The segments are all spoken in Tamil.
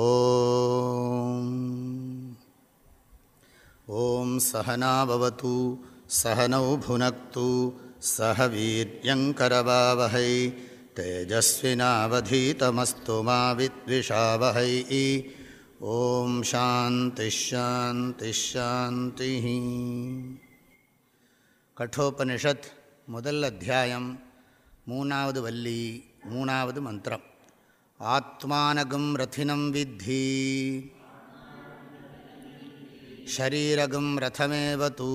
ॐ ॐ सहनाववतु सहनौ भुनक्तु सह वीर्यङ्करवावहै तेजस्विनावधीतमस्तु मा विद्विषावहै ॐ शान्तिश्शान्तिश्शान्तिः கட்டோபனிஷத் முதல் அத்தியாயம் மூணாவது வள்ளி மூணாவது மந்திரம் आत्मानगं रथिनं विद्धि। शरीरगं रथमेव तु।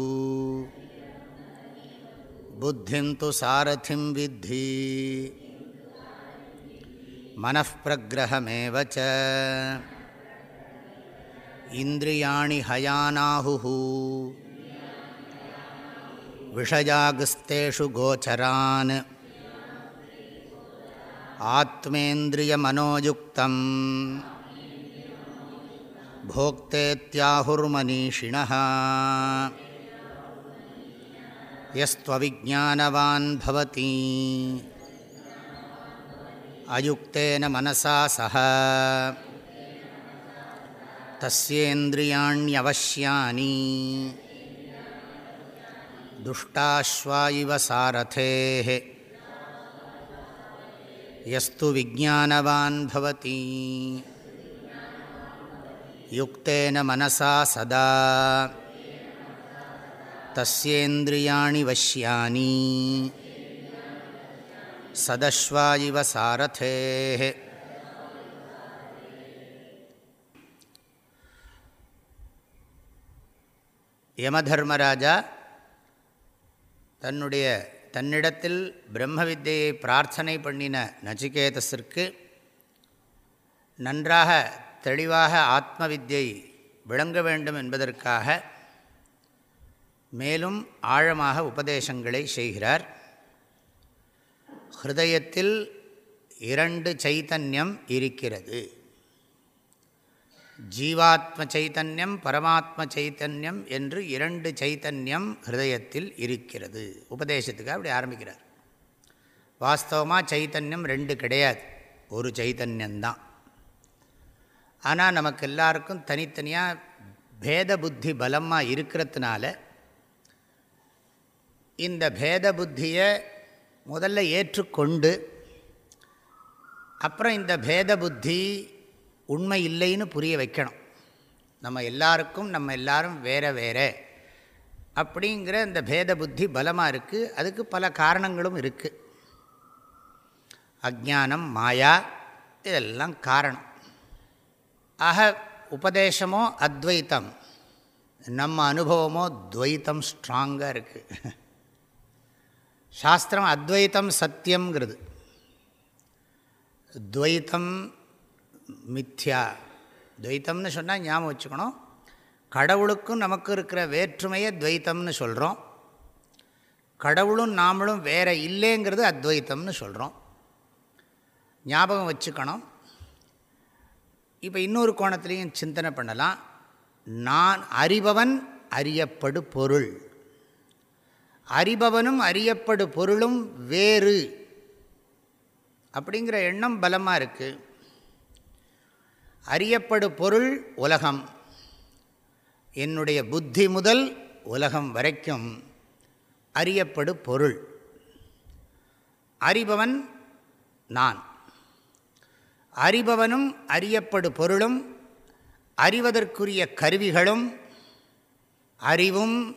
बुद्धिं तु सारथिं विद्धि। मनःप्रग्रहमेव च। इन्द्रियाणि हयानाहुः। ஆத்மேந்திரியமனோயுக்தம் भोक्तेत्याहुर्मनीषिणः यस्त्वविज्ञानवान् भवति अयुक्तेन मनसा सह तस्येन्द्रियाण्यवश्यानि दुष्टाश्वा इव सारथेः யஸ்து விஜானவான் பவதி யுக்தேன மனசா சதா தஸ்யேந்திரியாணி வஷ்யானி சதஸ்வாயிவ சாரதே யமதர்மராஜா தன்னுடைய தன்னிடத்தில் பிரம்ம வித்தியை பிரார்த்தனை பண்ணின நச்சிகேதஸிற்கு நன்றாக தெளிவாக ஆத்ம வித்தியை விளங்க வேண்டும் என்பதற்காக மேலும் ஆழமாக உபதேசங்களை செய்கிறார். ஹிருதயத்தில் இரண்டு சைத்தன்யம் இருக்கிறது. ஜீவாத்ம சைத்தன்யம் பரமாத்ம சைத்தன்யம் என்று இரண்டு சைத்தன்யம் ஹிருதயத்தில் இருக்கிறது. உபதேசத்துக்கு அப்படி ஆரம்பிக்கிறார். வாஸ்தவமாக சைத்தன்யம் ரெண்டு கிடையாது. ஒரு சைத்தன்யந்தான் ஆனால் நமக்கு எல்லாருக்கும் தனித்தனியாக பேத புத்தி பலமாக இருக்கிறதுனால இந்த பேத புத்தியை முதல்ல ஏற்றுக்கொண்டு அப்புறம் இந்த பேத புத்தி உண்மை இல்லைன்னு புரிய வைக்கணும். நம்ம எல்லாருக்கும் நம்ம எல்லாரும் வேற வேறு. அப்படிங்கிற இந்த பேத புத்தி பலமாக இருக்குது அதுக்கு பல காரணங்களும் இருக்குது அஜானம் மாயா இதெல்லாம் காரணம். ஆக உபதேசமோ அத்வைத்தம். நம்ம அனுபவமோ துவைத்தம் ஸ்ட்ராங்காக இருக்குது சாஸ்திரம் அத்வைத்தம் சத்தியங்கிறது துவைத்தம் மித்யா. துவைத்தம்னு சொன்னால் ஞாபகம் வச்சுக்கணும். கடவுளுக்கும் நமக்கு இருக்கிற வேற்றுமையை துவைத்தம்னு சொல்கிறோம் கடவுளும் நாமளும் வேறு இல்லைங்கிறது அத்வைத்தம்னு சொல்கிறோம் ஞாபகம் வச்சுக்கணும். இப்போ இன்னொரு கோணத்துலேயும் சிந்தனை பண்ணலாம். நான் அறிபவன் அறியப்படு பொருள். அறிபவனும் அறியப்படு பொருளும் வேறு. அப்படிங்கிற எண்ணம் பலமாக இருக்குது அறியப்படு பொருள் உலகம். என்னுடைய புத்தி முதல் உலகம் வரைக்கும் அறியப்படு பொருள். அறிபவன் நான். அறிபவனும் அறியப்படு பொருளும் அறிவதற்குரிய கருவிகளும் அறிவும்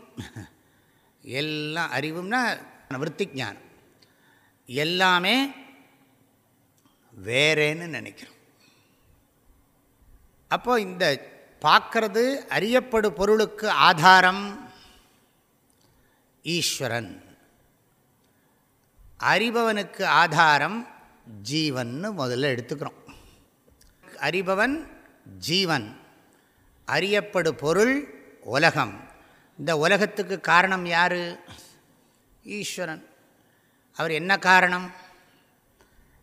எல்லாம் அறிவும்னா விற்பி ஞானம். எல்லாமே வேறேன்னு நினைக்கிறோம். அப்போ இந்த பார்க்கறது அறியப்படு பொருளுக்கு ஆதாரம். ஈஸ்வரன். அறிபவனுக்கு ஆதாரம் ஜீவன்னு முதல்ல எடுத்துக்கிறோம். அறிபவன் ஜீவன். அறியப்படு பொருள் உலகம். இந்த உலகத்துக்கு காரணம் யார்? ஈஸ்வரன். அவர் என்ன காரணம்?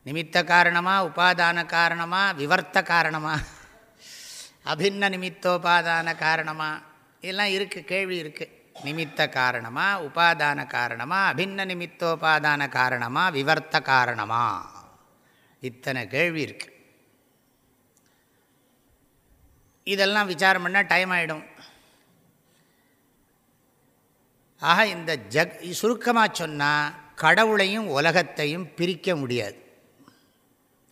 நிமித்த காரணமாக உபாதான காரணமாக விவர்த்த காரணமாக அபின்ன நிமித்தோபாதான காரணமாக இதெல்லாம் இருக்குது கேள்வி இருக்குது நிமித்த காரணமாக உபாதான காரணமாக அபின்ன நிமித்தோபாதான காரணமாக விவர்த்த காரணமாக இத்தனை கேள்வி இருக்குது இதெல்லாம் விசாரம் பண்ணால் டைம் ஆகிடும் ஆக இந்த ஜக் சுருக்கமாக சொன்னால் கடவுளையும் உலகத்தையும் பிரிக்க முடியாது.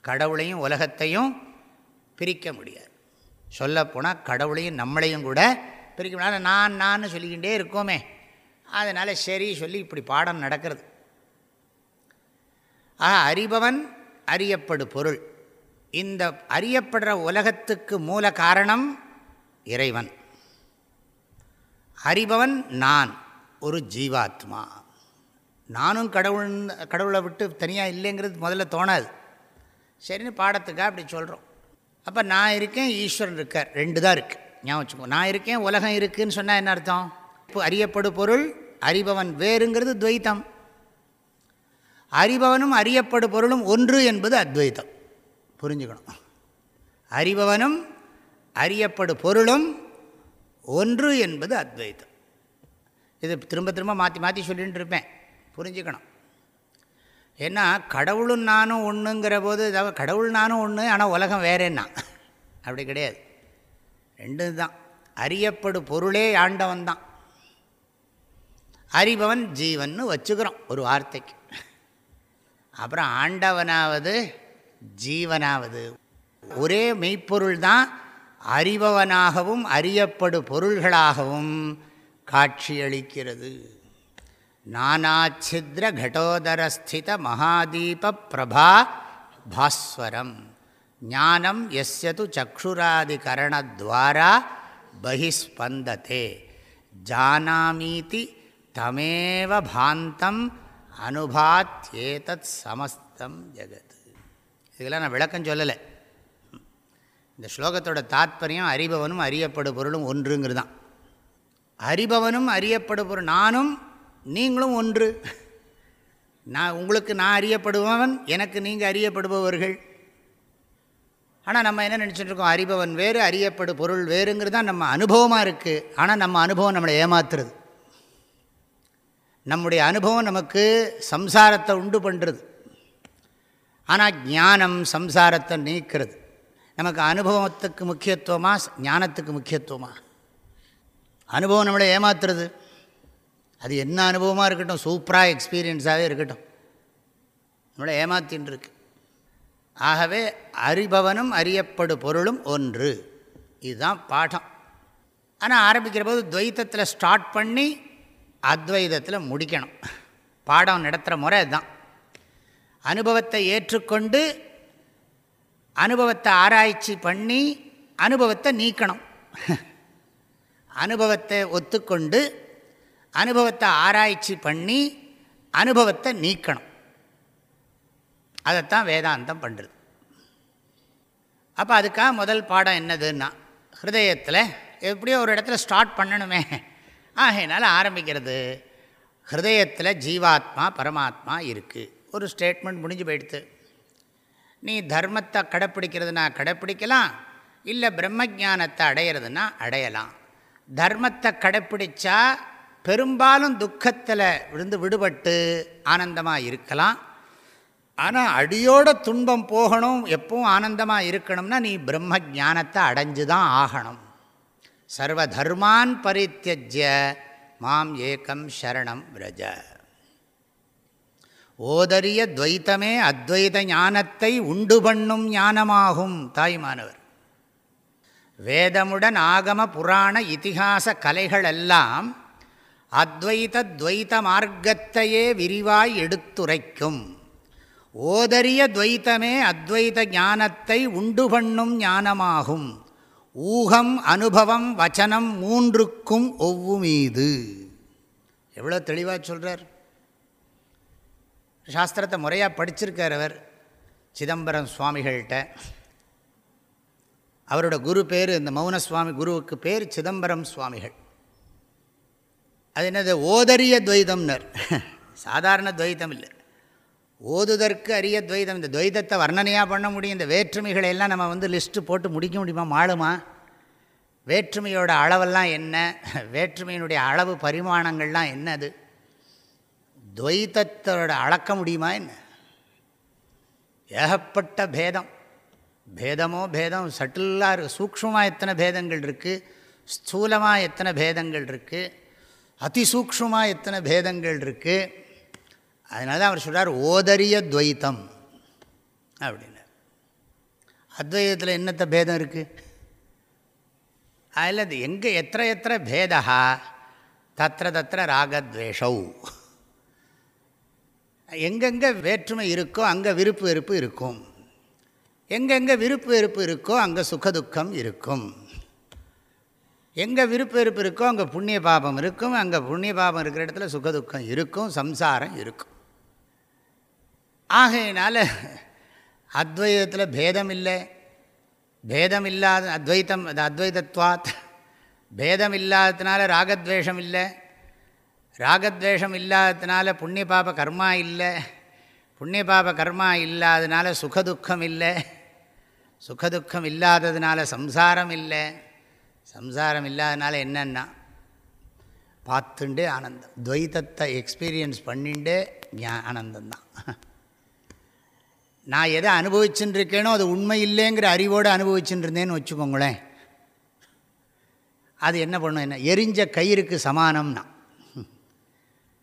கடவுளையும் உலகத்தையும் பிரிக்க முடியாது. சொல்லப்போனால் கடவுளையும் நம்மளையும் கூட பிரிக்க நான் நான் சொல்லிக்கிட்டே இருக்கோமே. அதனால் சரி சொல்லி இப்படி பாடம் நடக்கிறது. ஆக அறிபவன் அறியப்படு பொருள். இந்த அறியப்படுற உலகத்துக்கு மூல காரணம் இறைவன். அறிபவன் நான் ஒரு ஜீவாத்மா. நானும் கடவுள் கடவுளை விட்டு தனியாக இல்லைங்கிறது முதல்ல தோணாது. சரின்னு பாடத்துக்காக அப்படி சொல்கிறோம் அப்போ நான் இருக்கேன் ஈஸ்வரன் இருக்கார். ரெண்டு தான் இருக்குது ஞாபகம் வச்சுக்கோ. நான் இருக்கேன் உலகம் இருக்குதுன்னு சொன்னால் என்ன அர்த்தம்? இப்போ அறியப்படு பொருள் அறிபவன் வேறுங்கிறது துவைத்தம். அறிபவனும் அறியப்படு பொருளும் ஒன்று என்பது அத்வைத்தம். புரிஞ்சுக்கணும். அறிபவனும் அறியப்படு பொருளும் ஒன்று என்பது அத்வைத்தம். இது திரும்ப திரும்ப மாற்றி மாற்றி சொல்லிகிட்டு இருப்பேன். புரிஞ்சுக்கணும். ஏன்னா கடவுளும் நானும் ஒன்றுங்கிற போது கடவுள் நானும் ஒன்று ஆனால் உலகம் வேறேன்னா அப்படி கிடையாது. ரெண்டு தான். அறியப்படு பொருளே ஆண்டவன் தான். அறிபவன் ஜீவன் வச்சுக்கிறோம் ஒரு வார்த்தைக்கு. அப்புறம் ஆண்டவனாவது ஜீவனாவது. ஒரே மெய்ப்பொருள் தான் அறிபவனாகவும் அறியப்படு பொருள்களாகவும் காட்சியளிக்கிறது. நானாச்சித்ர கடோதரஸ்தித மகாதீப பிரபா பாஸ்வரம் ஞானம் எஸ்யது சக்ஷுராதிகரணத்வாரா பகிஸ்பந்ததே ஜானாமீதி தமேவ பாந்தம் அனுபாத்யேதத் சமஸ்தம் ஜெகத் இதெல்லாம் நான் விளக்கம் சொல்லலை। இந்த ஸ்லோகத்தோட தாத்பரியம் அறிபவனும் அறியப்படு பொருளும் ஒன்றுங்கிறது தான் அறிபவனும் அறியப்படு பொருள் நானும் நீங்களும் ஒன்று. நான் உங்களுக்கு நான் அறியப்படுபவன் எனக்கு நீங்கள் அறியப்படுபவர்கள். ஆனால் நம்ம என்ன நினச்சிட்ருக்கோம் அறிபவன் வேறு அறியப்படு பொருள் வேறுங்கிறது தான் நம்ம அனுபவமாக இருக்குது ஆனால் நம்ம அனுபவம் நம்மளை ஏமாத்துறது. நம்முடைய அனுபவம் நமக்கு சம்சாரத்தை உண்டு பண்ணுறது ஆனால் ஞானம் சம்சாரத்தை நீக்கிறது. நமக்கு அனுபவத்துக்கு முக்கியத்துவமாக ஞானத்துக்கு முக்கியத்துவமாக அனுபவம் நம்மளை ஏமாத்துறது. அது என்ன அனுபவமாக இருக்கட்டும் சூப்பராக எக்ஸ்பீரியன்ஸாகவே இருக்கட்டும். நம்மளை ஏமாத்தின்னு இருக்கு ஆகவே அறிபவனும் அறியப்படு பொருளும் ஒன்று. இதுதான் பாடம். ஆனால் ஆரம்பிக்கிற போது துவைத்தத்தில் ஸ்டார்ட் பண்ணி அத்வைதத்தில் முடிக்கணும். பாடம் நடத்துகிற முறை அதுதான். அனுபவத்தை ஏற்றுக்கொண்டு அனுபவத்தை ஆராய்ச்சி பண்ணி அனுபவத்தை நீக்கணும். அனுபவத்தை ஒத்துக்கொண்டு அனுபவத்தை ஆராய்ச்சி பண்ணி அனுபவத்தை நீக்கணும். அதைத்தான் வேதாந்தம் பண்ணுறது அப்போ அதுக்காக முதல் பாடம் என்னதுன்னா ஹிருதயத்தில் எப்படியோ ஒரு இடத்துல ஸ்டார்ட் பண்ணணுமே. ஆகையினால் ஆரம்பிக்கிறது ஹிருதயத்தில் ஜீவாத்மா பரமாத்மா இருக்குது ஒரு ஸ்டேட்மெண்ட் முடிஞ்சு போயிடுத்து நீ தர்மத்தை கடைப்பிடிக்கிறதுனா கடைப்பிடிக்கலாம் இல்லை பிரம்ம ஜானத்தை அடையிறதுனா அடையலாம். தர்மத்தை கடைப்பிடிச்சா பெரும்பாலும் துக்கத்தில் விழுந்து விடுபட்டு ஆனந்தமாக இருக்கலாம். ஆனால் அடியோட துன்பம் போகணும் எப்பவும் ஆனந்தமாக இருக்கணும்னா நீ பிரம்ம ஜானத்தை அடைஞ்சு தான் ஆகணும். சர்வ தர்மான் பரித்தியஜ்ய மாம் ஏக்கம் சரணம் விரஜ. ஓதரிய துவைத்தமே அத்வைத ஞானத்தை உண்டு பண்ணும் ஞானமாகும் தாய்மானவர். வேதமுடன் ஆகம புராண இதிகாச கலைகளெல்லாம் எல்லாம் துவைத்த மார்க்கத்தையே விரிவாய் எடுத்துரைக்கும். ஓதரிய துவைத்தமே அத்வைத ஞானத்தை உண்டு பண்ணும் ஞானமாகும். ஊகம் அனுபவம் வச்சனம் மூன்றுக்கும் ஒவ்வுமீது. எவ்வளோ தெளிவாக சொல்கிறார் சாஸ்திரத்தை முறையாக படிச்சிருக்கார் அவர் சிதம்பரம் சுவாமிகள்கிட்ட. அவரோட குரு பேர் இந்த மௌன சுவாமி குருவுக்கு பேர் சிதம்பரம் சுவாமிகள். அது என்னது? ஓதரிய துவைதம்னர். சாதாரண துவைதம் இல்லை. ஓதுதற்கு அரிய துவைதம். இந்த துவைதத்தை வர்ணனையாக பண்ண முடியும். இந்த வேற்றுமைகளை எல்லாம் நம்ம வந்து லிஸ்ட்டு போட்டு முடிக்க முடியுமா? மாளுமா? வேற்றுமையோட அளவெல்லாம் என்ன? வேற்றுமையினுடைய அளவு பரிமாணங்கள்லாம் என்னது? துவைத்தத்தோட அளக்க முடியுமா என்ன? ஏகப்பட்ட பேதம். பேதமோ பேதம். சட்டிலாக சூக்ஷமாக எத்தனை பேதங்கள் இருக்குது ஸ்தூலமாக எத்தனை பேதங்கள் இருக்குது அதிசூக்ஷமாக எத்தனை பேதங்கள் இருக்குது அதனால தான் அவர் சொல்கிறார் ஓதரிய துவைத்தம் அப்படின்னு அத்வைதத்தில் என்னத்த பேதம் இருக்குது அதில் அது எங்கே எத்த எத்த பேதா தத்திர தத்திர ராகத்வேஷௌ. எங்கெங்கே வேற்றுமை இருக்கோ அங்கே விருப்பு வெறுப்பு இருக்கும். எங்கெங்கே விருப்பு வெறுப்பு இருக்கோ அங்கே சுகதுக்கம் இருக்கும். எங்கே விருப்பு வெறுப்பு இருக்கோ அங்கே புண்ணிய பாபம் இருக்கும். அங்கே புண்ணிய பாபம் இருக்கிற இடத்துல சுகதுக்கம் இருக்கும் சம்சாரம் இருக்கும். ஆகையினால் அத்வைதத்தில் பேதம் இல்லை. பேதம் இல்லாத அத்வைத்தம் அது அத்வைதத்வாத். பேதம் இல்லாததுனால ராகத்வேஷம் இல்லை. ராகத்வேஷம் இல்லாததுனால புண்ணிய பாப கர்மா இல்லை. புண்ணிய பாப கர்மா இல்லாததுனால சுகதுக்கம் இல்லை. சுகதுக்கம் இல்லாததுனால சம்சாரம் இல்லை. சம்சாரம் இல்லாதனால என்னென்னா பார்த்துண்டே ஆனந்தம். துவைத்தத்தை எக்ஸ்பீரியன்ஸ் பண்ணிண்டே ஆனந்தந்தான் நான் எதை அனுபவிச்சுட்டு இருக்கேனோ அது உண்மை இல்லைங்கிற அறிவோடு அனுபவிச்சுட்டு இருந்தேன்னு வச்சுக்கோங்களேன். அது என்ன பண்ணும் என்ன? எரிஞ்ச கயிறுக்கு சமானம்னா.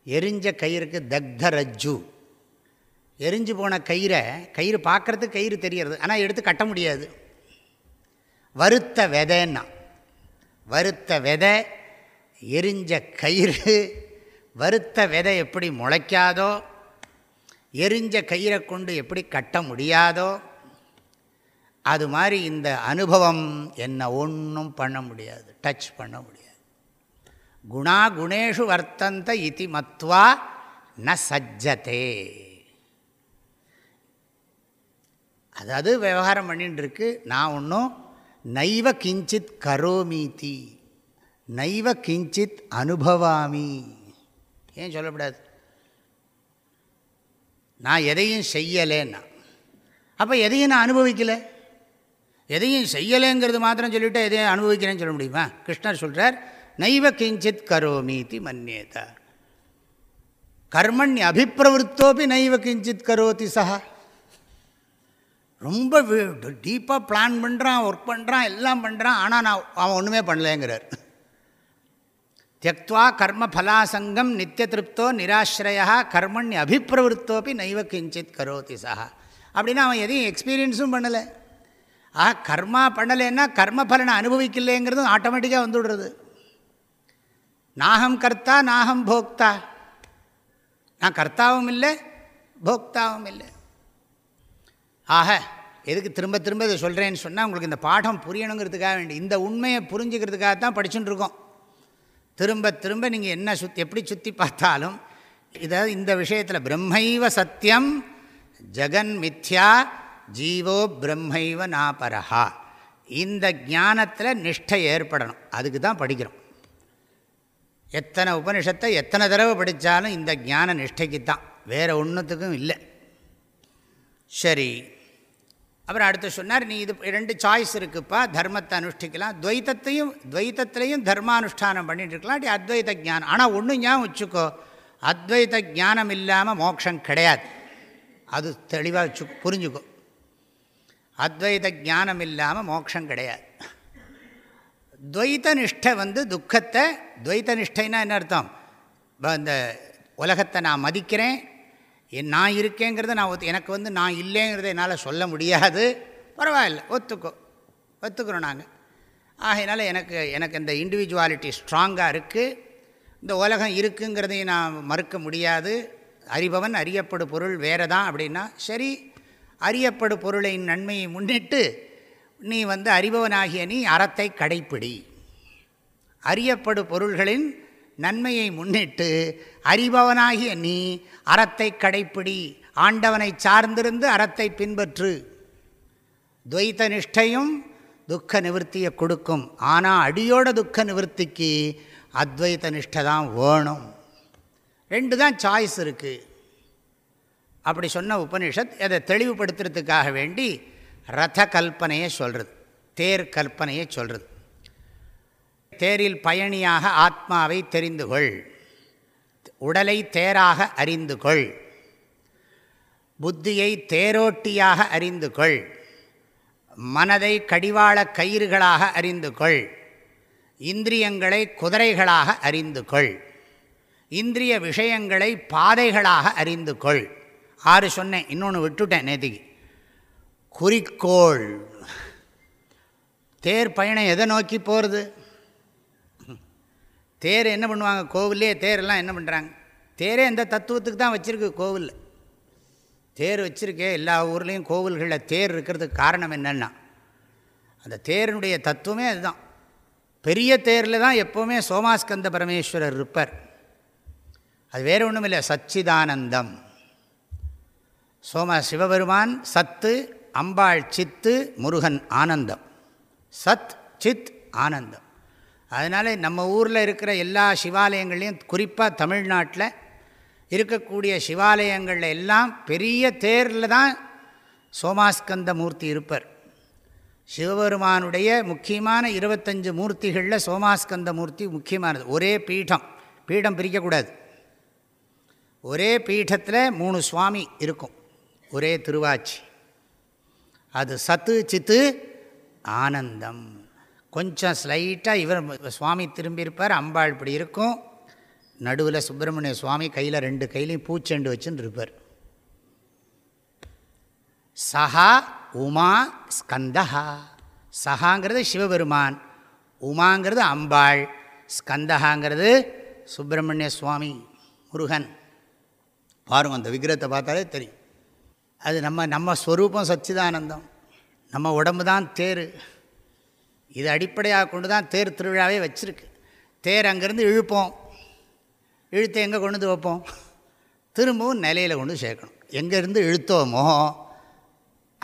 எரிஞ்ச கயிறுக்கு தக்த ரஜ்ஜு எரிஞ்சு போன கயிறை கயிறு பார்க்குறதுக்கு கயிறு தெரியறது ஆனால் எடுத்து கட்ட முடியாது. வருத்த விதைன்னா. வருத்த விதை எரிஞ்ச கயிறு வருத்த விதை எப்படி முளைக்காதோ எரிஞ்ச கயிறை கொண்டு எப்படி கட்ட முடியாதோ அது மாதிரி இந்த அனுபவம் என்ன ஒன்றும் பண்ண முடியாது டச் பண்ண முடியாது. குணா குணேஷு வர்த்தந்த இதி மத்வா ந சஜ்ஜதே. அதாவது விவகாரம் பண்ணிட்டுருக்கு நான் ஒன்றும் நைவ கிஞ்சித் கரோமீதி நைவ கிஞ்சித் அனுபவாமி. ஏன் சொல்லக்கூடாது நான் எதையும் செய்யலைன்னா. அப்போ எதையும் நான் அனுபவிக்கலை? எதையும் செய்யலைங்கிறது மாத்திரம் சொல்லிவிட்டு எதையும் அனுபவிக்கிறேன்னு சொல்ல முடியுமா? கிருஷ்ணர் சொல்கிறார் நைவ கிஞ்சித் கரோமீதி மன்னியதா கர்மண் அபிப்பிரவருத்தோப்பி நைவ கிஞ்சித் கரோதி சஹா. ரொம்ப டீப்பாக பிளான் பண்ணுறான் ஒர்க் பண்ணுறான் எல்லாம் பண்ணுறான் ஆனால் நான் அவன் ஒன்றுமே பண்ணலேங்கிறார். தியக்வா கர்ம ஃபலாசங்கம் நித்திய திருப்தோ நிராசிரயா கர்மண் அபிப்பிரவருத்தோப்பி நைவ கிஞ்சித் கரோதி சஹா. அப்படின்னா அவன் எதையும் எக்ஸ்பீரியன்ஸும் பண்ணலை. ஆ கர்மா பண்ணலைன்னா கர்ம பலனை அனுபவிக்கலைங்கிறதும் ஆட்டோமேட்டிக்காக வந்துவிடுறது நாகம் கர்த்தா நாகம் போக்தா. நான் கர்த்தாவும் இல்லை போக்தாவும் இல்லை. ஆக எதுக்கு திரும்ப திரும்ப இதை சொல்கிறேன்னு சொன்னால் உங்களுக்கு இந்த பாடம் புரியணுங்கிறதுக்காக வேண்டி இந்த உண்மையை புரிஞ்சுக்கிறதுக்காக தான் படிச்சுட்டு இருக்கோம். திரும்ப திரும்ப நீங்கள் என்ன சுத் எப்படி சுற்றி பார்த்தாலும் இதாவது இந்த விஷயத்தில் பிரம்மைவ சத்தியம் ஜெகன் மித்யா ஜீவோ பிரம்மைவ நாபரஹா. இந்த ஞானத்தில் நிஷ்டை ஏற்படணும். அதுக்கு தான் படிக்கிறோம். எத்தனை உபனிஷத்தை எத்தனை தடவை படித்தாலும் இந்த ஞான நிஷ்டைக்கு தான் வேறு ஒன்றுத்துக்கும் இல்லை. சரி அப்புறம் அடுத்து சொன்னார் நீ இது ரெண்டு சாய்ஸ் இருக்குப்பா தர்மத்தை அனுஷ்டிக்கலாம். துவைத்தத்தையும் துவைத்தத்திலையும் தர்மானுஷ்டானம் பண்ணிட்டு இருக்கலாம் அப்படி அத்வைத ஜானம் ஆனால் ஒன்று ஞாபகம் வச்சுக்கோ அத்வைத ஜானம் இல்லாமல் மோட்சம் கிடையாது. அது தெளிவாக வச்சு புரிஞ்சுக்கோ. அத்வைத ஜானம் இல்லாமல் மோட்சம் கிடையாது. துவைத்த நிஷ்டை வந்து துக்கத்தை துவைத்த நிஷ்டைனா என்ன அர்த்தம்? இந்த உலகத்தை நான் மதிக்கிறேன் என் நான் இருக்கேங்கிறத நான் ஒத்து எனக்கு வந்து நான் இல்லைங்கிறத என்னால் சொல்ல முடியாது. பரவாயில்ல ஒத்துக்கோ ஒத்துக்கிறோம் நாங்கள் ஆகையினால எனக்கு எனக்கு இந்த இண்டிவிஜுவாலிட்டி ஸ்ட்ராங்காக இருக்குது இந்த உலகம் இருக்குங்கிறதையும் நான் மறுக்க முடியாது. அறிபவன் அறியப்படு பொருள் வேறு தான் அப்படின்னா சரி அறியப்படு பொருளின் நன்மையை முன்னிட்டு நீ வந்து அறிபவனாகிய நீ அறத்தை கடைப்பிடி. அறியப்படு பொருள்களின் நன்மையை முன்னிட்டு அறிபவனாகிய நீ அறத்தை கடைப்பிடி. ஆண்டவனை சார்ந்திருந்து அறத்தை பின்பற்று. துவைத்த நிஷ்டையும் துக்க நிவர்த்தியை கொடுக்கும். ஆனால் அடியோட துக்க நிவர்த்திக்கு அத்வைத நிஷ்டை தான் வேணும். ரெண்டு தான் சாய்ஸ் இருக்குது அப்படி சொன்ன உபனிஷத் அதை தெளிவுபடுத்துறதுக்காக வேண்டி ரத கல்பனையை சொல்கிறது தேர் கல்பனையை சொல்கிறது தேரில் பயணியாக ஆத்மாவை தெரிந்து கொள் உடலை தேராக அறிந்து கொள் புத்தியை தேரோட்டியாக அறிந்து கொள் மனதை கடிவாள கயிறுகளாக அறிந்து கொள் இந்திரியங்களை குதிரைகளாக அறிந்து கொள் இந்திரிய விஷயங்களை பாதைகளாக அறிந்து கொள் ஆறு சொன்னேன் இன்னொன்று விட்டுட்டேன் நேற்றுக்கு குறிக்கோள். தேர் பயணம் எதை நோக்கி போகிறது தேர் என்ன பண்ணுவாங்க? கோவிலே தேரெல்லாம் என்ன பண்ணுறாங்க தேரே இந்த தத்துவத்துக்கு தான் வச்சுருக்கு கோவில். தேர் வச்சுருக்கே எல்லா ஊர்லேயும் கோவில்களில் தேர் இருக்கிறதுக்கு காரணம் என்னென்னா அந்த தேரினுடைய தத்துவமே அதுதான். பெரிய தேரில் தான் எப்போவுமே சோமாஸ்கந்த பரமேஸ்வரர் இருப்பார். அது வேறு ஒன்றும் இல்லை சச்சிதானந்தம். சோம சிவபெருமான் சத்து அம்பாள் சித்து முருகன் ஆனந்தம். சத் சித் ஆனந்தம். அதனால் நம்ம ஊரில் இருக்கிற எல்லா சிவாலயங்கள்லேயும் குறிப்பாக தமிழ்நாட்டில் இருக்கக்கூடிய சிவாலயங்களில் எல்லாம் பெரிய தேரில் தான் சோமாஸ்கந்த மூர்த்தி இருப்பர். சிவபெருமானுடைய முக்கியமான இருபத்தஞ்சு மூர்த்திகளில் சோமாஸ்கந்த மூர்த்தி முக்கியமானது. ஒரே பீடம். பீடம் பிரிக்கக்கூடாது ஒரே பீடத்தில் மூணு சுவாமி இருக்கும். ஒரே திருவாச்சி. அது சத்து சித்து ஆனந்தம். கொஞ்சம் ஸ்லைட்டாக இவர் சுவாமி திரும்பியிருப்பார். அம்பாள் இப்படி இருக்கும். நடுவில் சுப்பிரமணிய சுவாமி கையில் ரெண்டு கையிலையும் பூச்செண்டு வச்சுன்னு இருப்பார். சஹா உமா ஸ்கந்தஹா. சஹாங்கிறது சிவபெருமான். உமாங்கிறது அம்பாள். ஸ்கந்தஹாங்கிறது சுப்பிரமணிய சுவாமி முருகன். பாருங்க அந்த விக்கிரத்தை பார்த்தாலே தெரியும். அது நம்ம நம்ம ஸ்வரூபம் சச்சிதானந்தம். நம்ம உடம்பு தான் தேர். இது அடிப்படையாக கொண்டு தான் தேர் திருவிழாவே வச்சுருக்கு. தேர் அங்கேருந்து இழுப்போம். இழுத்து எங்கே கொண்டு வந்து வைப்போம்? திரும்பவும் நிலையில் கொண்டு சேர்க்கணும். எங்கேருந்து இழுத்தோமோ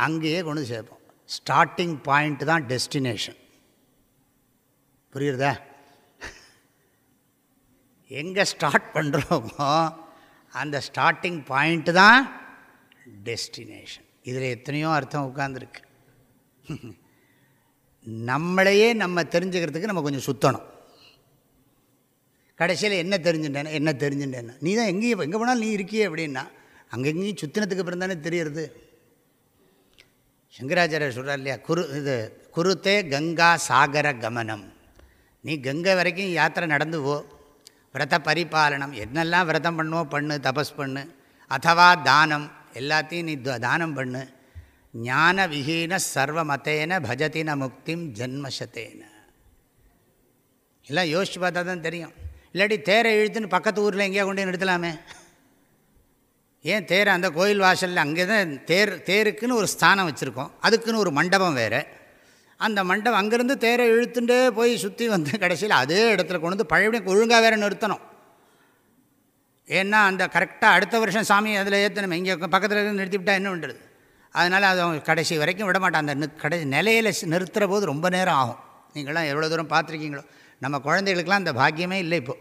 அங்கேயே கொண்டு சேர்ப்போம். ஸ்டார்டிங் பாயிண்ட் தான் டெஸ்டினேஷன் புரியுறதா? எங்கே ஸ்டார்ட் பண்ணுறோமோ அந்த ஸ்டார்டிங் பாயிண்ட்டு தான் டெஸ்டினேஷன் இதில் எத்தனையோ அர்த்தம் உட்காந்துருக்கு நம்மளையே நம்ம தெரிஞ்சுக்கிறதுக்கு நம்ம கொஞ்சம் சுற்றணும் கடைசியில் என்ன தெரிஞ்சுட்டேன் என்ன தெரிஞ்சுட்டேன்னா. நீ தான் எங்கேயும் எங்கே போனாலும் நீ இருக்கியே அப்படின்னா அங்கெங்கேயும் சுற்றினத்துக்கு அப்புறம் தானே தெரியறது. சங்கராச்சாரியர் சொல்கிறார் இல்லையா குரு இது குருத்தே கங்கா சாகர கமனம். நீ கங்கை வரைக்கும் யாத்திரை நடந்து போ. விரத பரிபாலனம் என்னெல்லாம் விரதம் பண்ணுவோம் பண்ணு தபஸ் பண்ணு அதவா தானம் எல்லாத்தையும் நீ தானம் பண்ணு. ஞான விஹீன சர்வமத்தேன பஜதின முக்திம் ஜென்மசத்தேன. எல்லாம் யோசிச்சு பார்த்தா தான் தெரியும். இல்லாட்டி தேரை இழுத்துன்னு பக்கத்து ஊரில் எங்கேயா கொண்டு நிறுத்தலாமே? ஏன் தேர் அந்த கோயில் வாசலில் அங்கே தான் தேர் தேருக்குன்னு ஒரு ஸ்தானம் வச்சுருக்கோம். அதுக்குன்னு ஒரு மண்டபம் வேறு. அந்த மண்டபம் அங்கேருந்து தேரை இழுத்துட்டே போய் சுற்றி வந்து கடைசியில் அதே இடத்துல கொண்டு வந்து பழையபடியும் ஒழுங்காக வேறு நிறுத்தணும். ஏன்னா அந்த கரெக்டாக அடுத்த வருஷம் சாமி அதில் ஏற்றணும் இங்கே பக்கத்தில் இருந்து நிறுத்திவிட்டால் என்ன பண்ணுறது அதனால் அது அவங்க கடைசி வரைக்கும் விட மாட்டான் அந்த கடைசி நிலையில் நிறுத்துகிற போது ரொம்ப நேரம் ஆகும். நீங்களாம் எவ்வளோ தூரம் பார்த்துருக்கீங்களோ. நம்ம குழந்தைகளுக்கெலாம் அந்த பாக்கியமே இல்லை இப்போது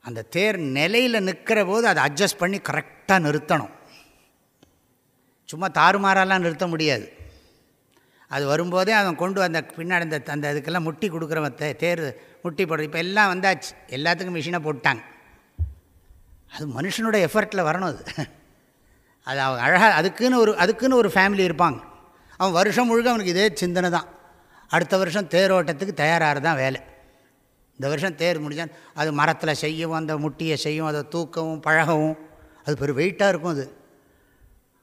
அந்த தேர் நிலையில் நிற்கிற போது அதை அட்ஜஸ்ட் பண்ணி கரெக்டாக நிறுத்தணும். சும்மா தாறுமாறாலாம் நிறுத்த முடியாது. அது வரும்போதே அவன் கொண்டு வந்த பின்னாடி அந்த அந்த இதுக்கெல்லாம் முட்டி கொடுக்குறவன் தே தேர் முட்டி போடுறது இப்போ எல்லாம் வந்தாச்சு. எல்லாத்துக்கும் மிஷினை போட்டாங்க. அது மனுஷனோட எஃபர்ட்டில் வரணும் அது. அது அவன் அழகாக அதுக்குன்னு ஒரு அதுக்குன்னு ஒரு ஃபேமிலி இருப்பாங்க. அவன் வருஷம் முழுக்க அவனுக்கு இதே சிந்தனை தான். அடுத்த வருஷம் தேரோட்டத்துக்கு தயாராக தான் வேலை. இந்த வருஷம் தேர் முடிஞ்சால் அது மரத்தில் செய்யவும் அந்த முட்டியை செய்யும் அதை தூக்கவும் பழகவும். அது பெரு வெயிட்டாக இருக்கும் அது.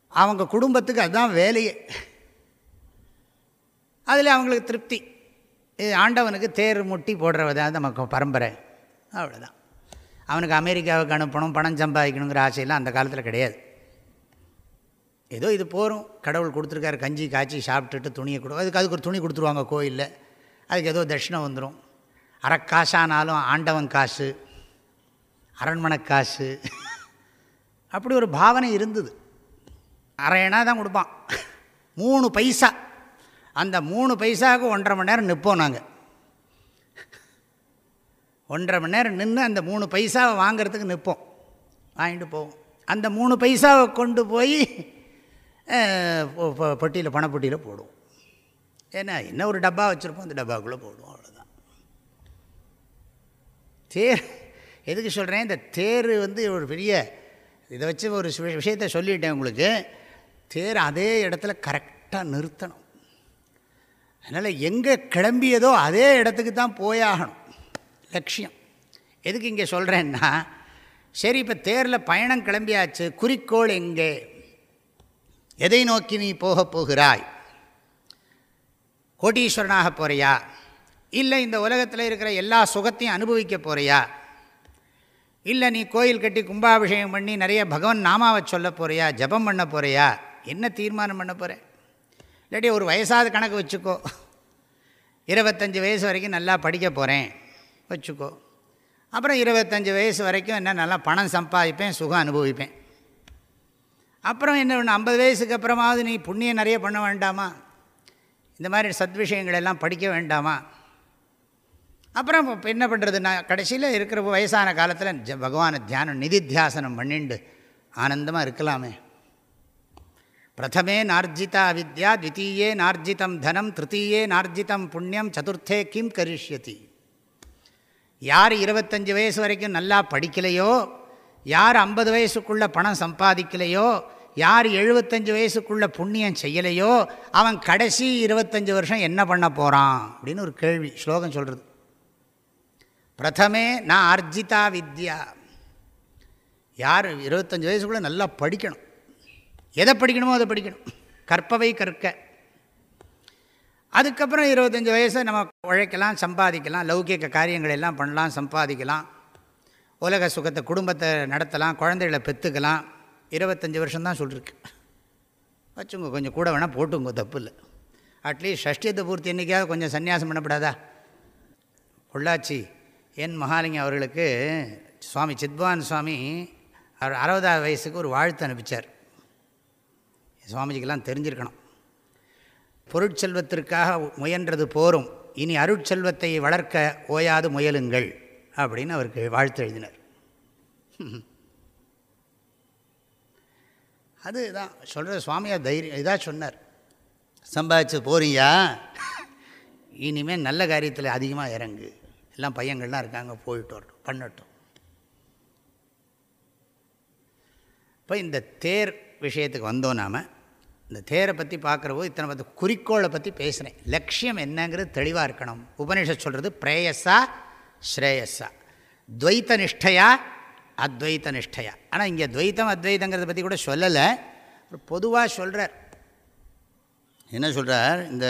அவங்க குடும்பத்துக்கு அதுதான் வேலையே. அதில் அவங்களுக்கு திருப்தி. இது ஆண்டவனுக்கு தேர் முட்டி போடுறவதான் நமக்கு பரம்பரை. அவ்வளோதான் அவனுக்கு அமெரிக்காவுக்கு அனுப்பணும் பணம் சம்பாதிக்கணுங்கிற ஆசையெல்லாம் அந்த காலத்தில் கிடையாது. ஏதோ இது போகிறோம் கடவுள் கொடுத்துருக்காரு கஞ்சி காய்ச்சி சாப்பிட்டுட்டு துணியை கொடு அதுக்கு அதுக்கு ஒரு துணி கொடுத்துருவாங்க கோயிலில். அதுக்கு ஏதோ தட்சிணம் வந்துடும் அறக்காசானாலும் ஆண்டவன் காசு அரண்மனை காசு. அப்படி ஒரு பாவனை இருந்தது. அரையணா தான் கொடுப்பான். மூணு பைசா. அந்த மூணு பைசாவுக்கு ஒன்றரை மணி நேரம் நிற்போம் நாங்கள் ஒன்றரை மணி நேரம் நின்று அந்த மூணு பைசாவை வாங்கிறதுக்கு நிற்போம் வாங்கிட்டு போவோம். அந்த மூணு பைசாவை கொண்டு போய் பொட்டியில் பணப்பொட்டியில் போடுவோம். ஏன்னா என்ன ஒரு டப்பா வச்சுருப்போம் அந்த டப்பாக்குள்ளே போடுவோம் அவ்வளோதான் தேர் எதுக்கு சொல்கிறேன் இந்த தேர் வந்து ஒரு பெரிய இதை வச்சு ஒரு விஷயத்தை சொல்லிட்டேன் உங்களுக்கு. தேர் அதே இடத்துல கரெக்டாக நிறுத்தணும். அதனால் எங்கே கிளம்பியதோ அதே இடத்துக்கு தான் போயாகணும். லட்சியம். எதுக்கு இங்கே சொல்கிறேன்னா சரி இப்போ தேரில் பயணம் கிளம்பியாச்சு குறிக்கோள் எங்கே? எதை நோக்கி நீ போகப் போகிறாய்? கோட்டீஸ்வரனாக போகிறியா இல்லை இந்த உலகத்தில் இருக்கிற எல்லா சுகத்தையும் அனுபவிக்க போகிறியா இல்லை நீ கோயில் கட்டி கும்பாபிஷேகம் பண்ணி நிறைய பகவான் நாமாவை சொல்ல போகிறியா ஜபம் பண்ண போகிறியா என்ன தீர்மானம் பண்ண போகிற இல்லாட்டி ஒரு வயசாத கணக்கு வச்சுக்கோ. இருபத்தஞ்சி வயசு வரைக்கும் நல்லா படிக்க போகிறேன் வச்சுக்கோ. அப்புறம் இருபத்தஞ்சி வயசு வரைக்கும் என்ன நல்லா பணம் சம்பாதிப்பேன் சுகம் அனுபவிப்பேன். அப்புறம் என்ன ஒன்று ஐம்பது வயசுக்கு அப்புறமாவது நீ புண்ணியம் நிறைய பண்ண வேண்டாமா? இந்த மாதிரி சத் எல்லாம் படிக்க வேண்டாமா? அப்புறம் இப்போ என்ன நான் கடைசியில் இருக்கிற வயசான காலத்தில் ஜ பகவானை தியானம் நிதித்தியாசனம் பண்ணிண்டு ஆனந்தமாக இருக்கலாமே. பிரதமே நார்ஜிதா வித்யா த்வித்தீயே நார்ஜிதம் தனம் திருத்தீயே நார்ஜிதம் புண்ணியம் சதுர்த்தே கிம் கரிஷ்யதி. யார் இருபத்தஞ்சி வயசு வரைக்கும் நல்லா படிக்கலையோ யார் ஐம்பது வயசுக்குள்ளே பணம் சம்பாதிக்கலையோ யார் எழுபத்தஞ்சு வயசுக்குள்ளே புண்ணியம் செய்யலையோ அவன் கடைசி இருபத்தஞ்சி வருஷம் என்ன பண்ண போகிறான் அப்படின்னு ஒரு கேள்வி ஸ்லோகம் சொல்கிறது பிரதமே நான் அர்ஜிதா வித்யா. யார் இருபத்தஞ்சி வயசுக்குள்ளே நல்லா படிக்கணும். எதை படிக்கணுமோ அதை படிக்கணும். கற்பவை கற்க. அதுக்கப்புறம் இருபத்தஞ்சி வயசை நம்ம உழைக்கலாம் சம்பாதிக்கலாம் லௌகிக காரியங்கள் எல்லாம் பண்ணலாம் சம்பாதிக்கலாம். உலக சுகத்தை குடும்பத்தை நடத்தலாம் குழந்தைகளை பெற்றுக்கலாம் இருபத்தஞ்சி வருஷம்தான் சொல்லியிருக்கு வச்சுங்க கொஞ்சம் கூட வேணால் போட்டுங்க தப்பு இல்லை அட்லீஸ்ட் ஷஷ்டியத்தை பூர்த்தி என்றைக்காவது கொஞ்சம் சன்னியாசம் பண்ணப்படாதா? பொள்ளாச்சி என் மகாலிங்கம் அவர்களுக்கு சுவாமி சித்வான் சுவாமி அவர் அறுபதாவது வயசுக்கு ஒரு வாழ்த்து அனுப்பிச்சார். சுவாமிஜிக்கெல்லாம் தெரிஞ்சிருக்கணும். பொருட்செல்வத்திற்காக முயன்றது போரும். இனி அருட்செல்வத்தை வளர்க்க ஓயாது முயலுங்கள் அப்படின்னு அவருக்கு வாழ்த்து எழுதினார். அதுதான். சொல்கிற சுவாமியார் தைரியம். இதாக சொன்னார். சம்பாதிச்சு போறியா இனிமேல் நல்ல காரியத்தில் அதிகமாக இறங்கு. எல்லாம் பையங்கள்லாம் இருக்காங்க போயிட்டு வரட்டும் பண்ணட்டும். இப்போ இந்த தேர் விஷயத்துக்கு வந்தோம் நாம். இந்த தேரை பற்றி பார்க்குறப்போ இத்தனை பற்றி குறிக்கோளை பற்றி பேசுகிறேன் லட்சியம் என்னங்கிறது தெளிவாக இருக்கணும். உபனிஷத் சொல்கிறது பிரேயஸா ஸ்ரேயஸா துவைத்த நிஷ்டையா அத்வைத்த நிஷ்டையா ஆனால் இங்கே துவைத்தம் அத்வைத்தங்கிறத பற்றி கூட சொல்லலை. பொதுவாக சொல்கிறார் என்ன சொல்கிறார் இந்த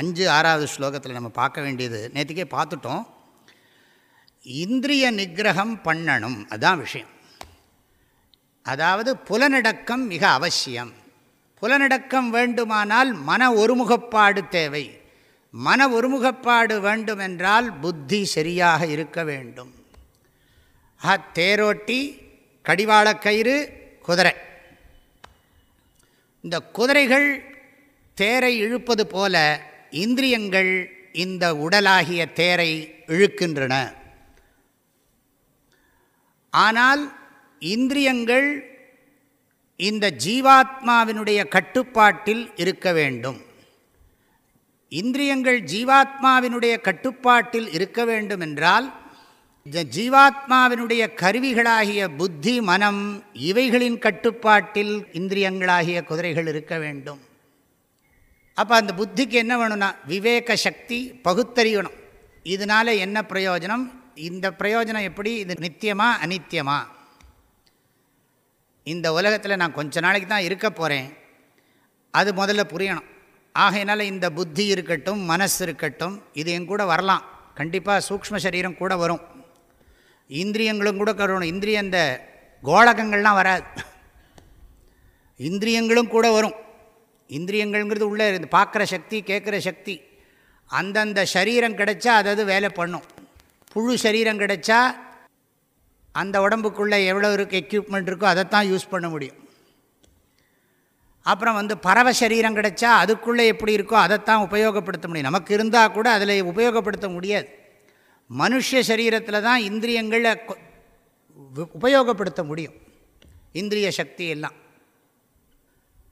அஞ்சு ஆறாவது ஸ்லோகத்தில் நம்ம பார்க்க வேண்டியது நேற்றுக்கே பார்த்துட்டோம். இந்திரிய நிகிரகம் பண்ணணும் அதுதான் விஷயம். அதாவது புலனடக்கம் மிக அவசியம். புலனடக்கம் வேண்டுமானால் மன ஒருமுகப்பாடு தேவை. மன ஒருமுகப்பாடு வேண்டுமென்றால் புத்தி சரியாக இருக்க வேண்டும். ஆ தேரோட்டி கடிவாளக்கயிறு குதிரை. இந்த குதிரைகள் தேரை இழுப்பது போல இந்திரியங்கள் இந்த உடலாகிய தேரை இழுக்கின்றன. ஆனால் இந்திரியங்கள் இந்த ஜீவாத்மாவினுடைய கட்டுப்பாட்டில் இருக்க வேண்டும். இந்திரியங்கள் ஜீவாத்மாவினுடைய கட்டுப்பாட்டில் இருக்க வேண்டும் என்றால் ஜீவாத்மாவினுடைய கருவிகளாகிய புத்தி மனம் இவைகளின் கட்டுப்பாட்டில் இந்திரியங்களாகிய குதிரைகள் இருக்க வேண்டும். அப்போ அந்த புத்திக்கு என்ன வேணும்னா விவேக சக்தி பகுத்தறியணும். இதனால் என்ன பிரயோஜனம்? இந்த பிரயோஜனம் எப்படி? இது நித்தியமா அனித்தியமா? இந்த உலகத்தில் நான் கொஞ்ச நாளைக்கு தான் இருக்க போகிறேன் அது முதல்ல புரியணும். ஆகையினால் இந்த புத்தி இருக்கட்டும் மனசு இருக்கட்டும் இது என் கூட வரலாம். கண்டிப்பாக சூக்ம சரீரம் கூட வரும். இந்திரியங்களும் கூட கருணும் இந்திரிய இந்த கோலகங்கள்லாம் வராது. இந்திரியங்களும் கூட வரும். இந்திரியங்கள்ங்கிறது உள்ளே இருந்து பார்க்குற சக்தி கேட்குற சக்தி. அந்தந்த சரீரம் கிடைச்சா அதாவது வேலை பண்ணும். புழு சரீரம் கிடைச்சா அந்த உடம்புக்குள்ளே எவ்வளோ இருக்குது எக்யூப்மெண்ட் இருக்கோ அதைத்தான் யூஸ் பண்ண முடியும். அப்புறம் வந்து பறவை சரீரம் கிடைச்சா அதுக்குள்ளே எப்படி இருக்கோ அதைத்தான் உபயோகப்படுத்த முடியும். நமக்கு இருந்தால் கூட அதில் உபயோகப்படுத்த முடியாது. மனுஷ சரீரத்தில் தான் இந்திரியங்களை உபயோகப்படுத்த முடியும். இந்திரிய சக்தி எல்லாம்.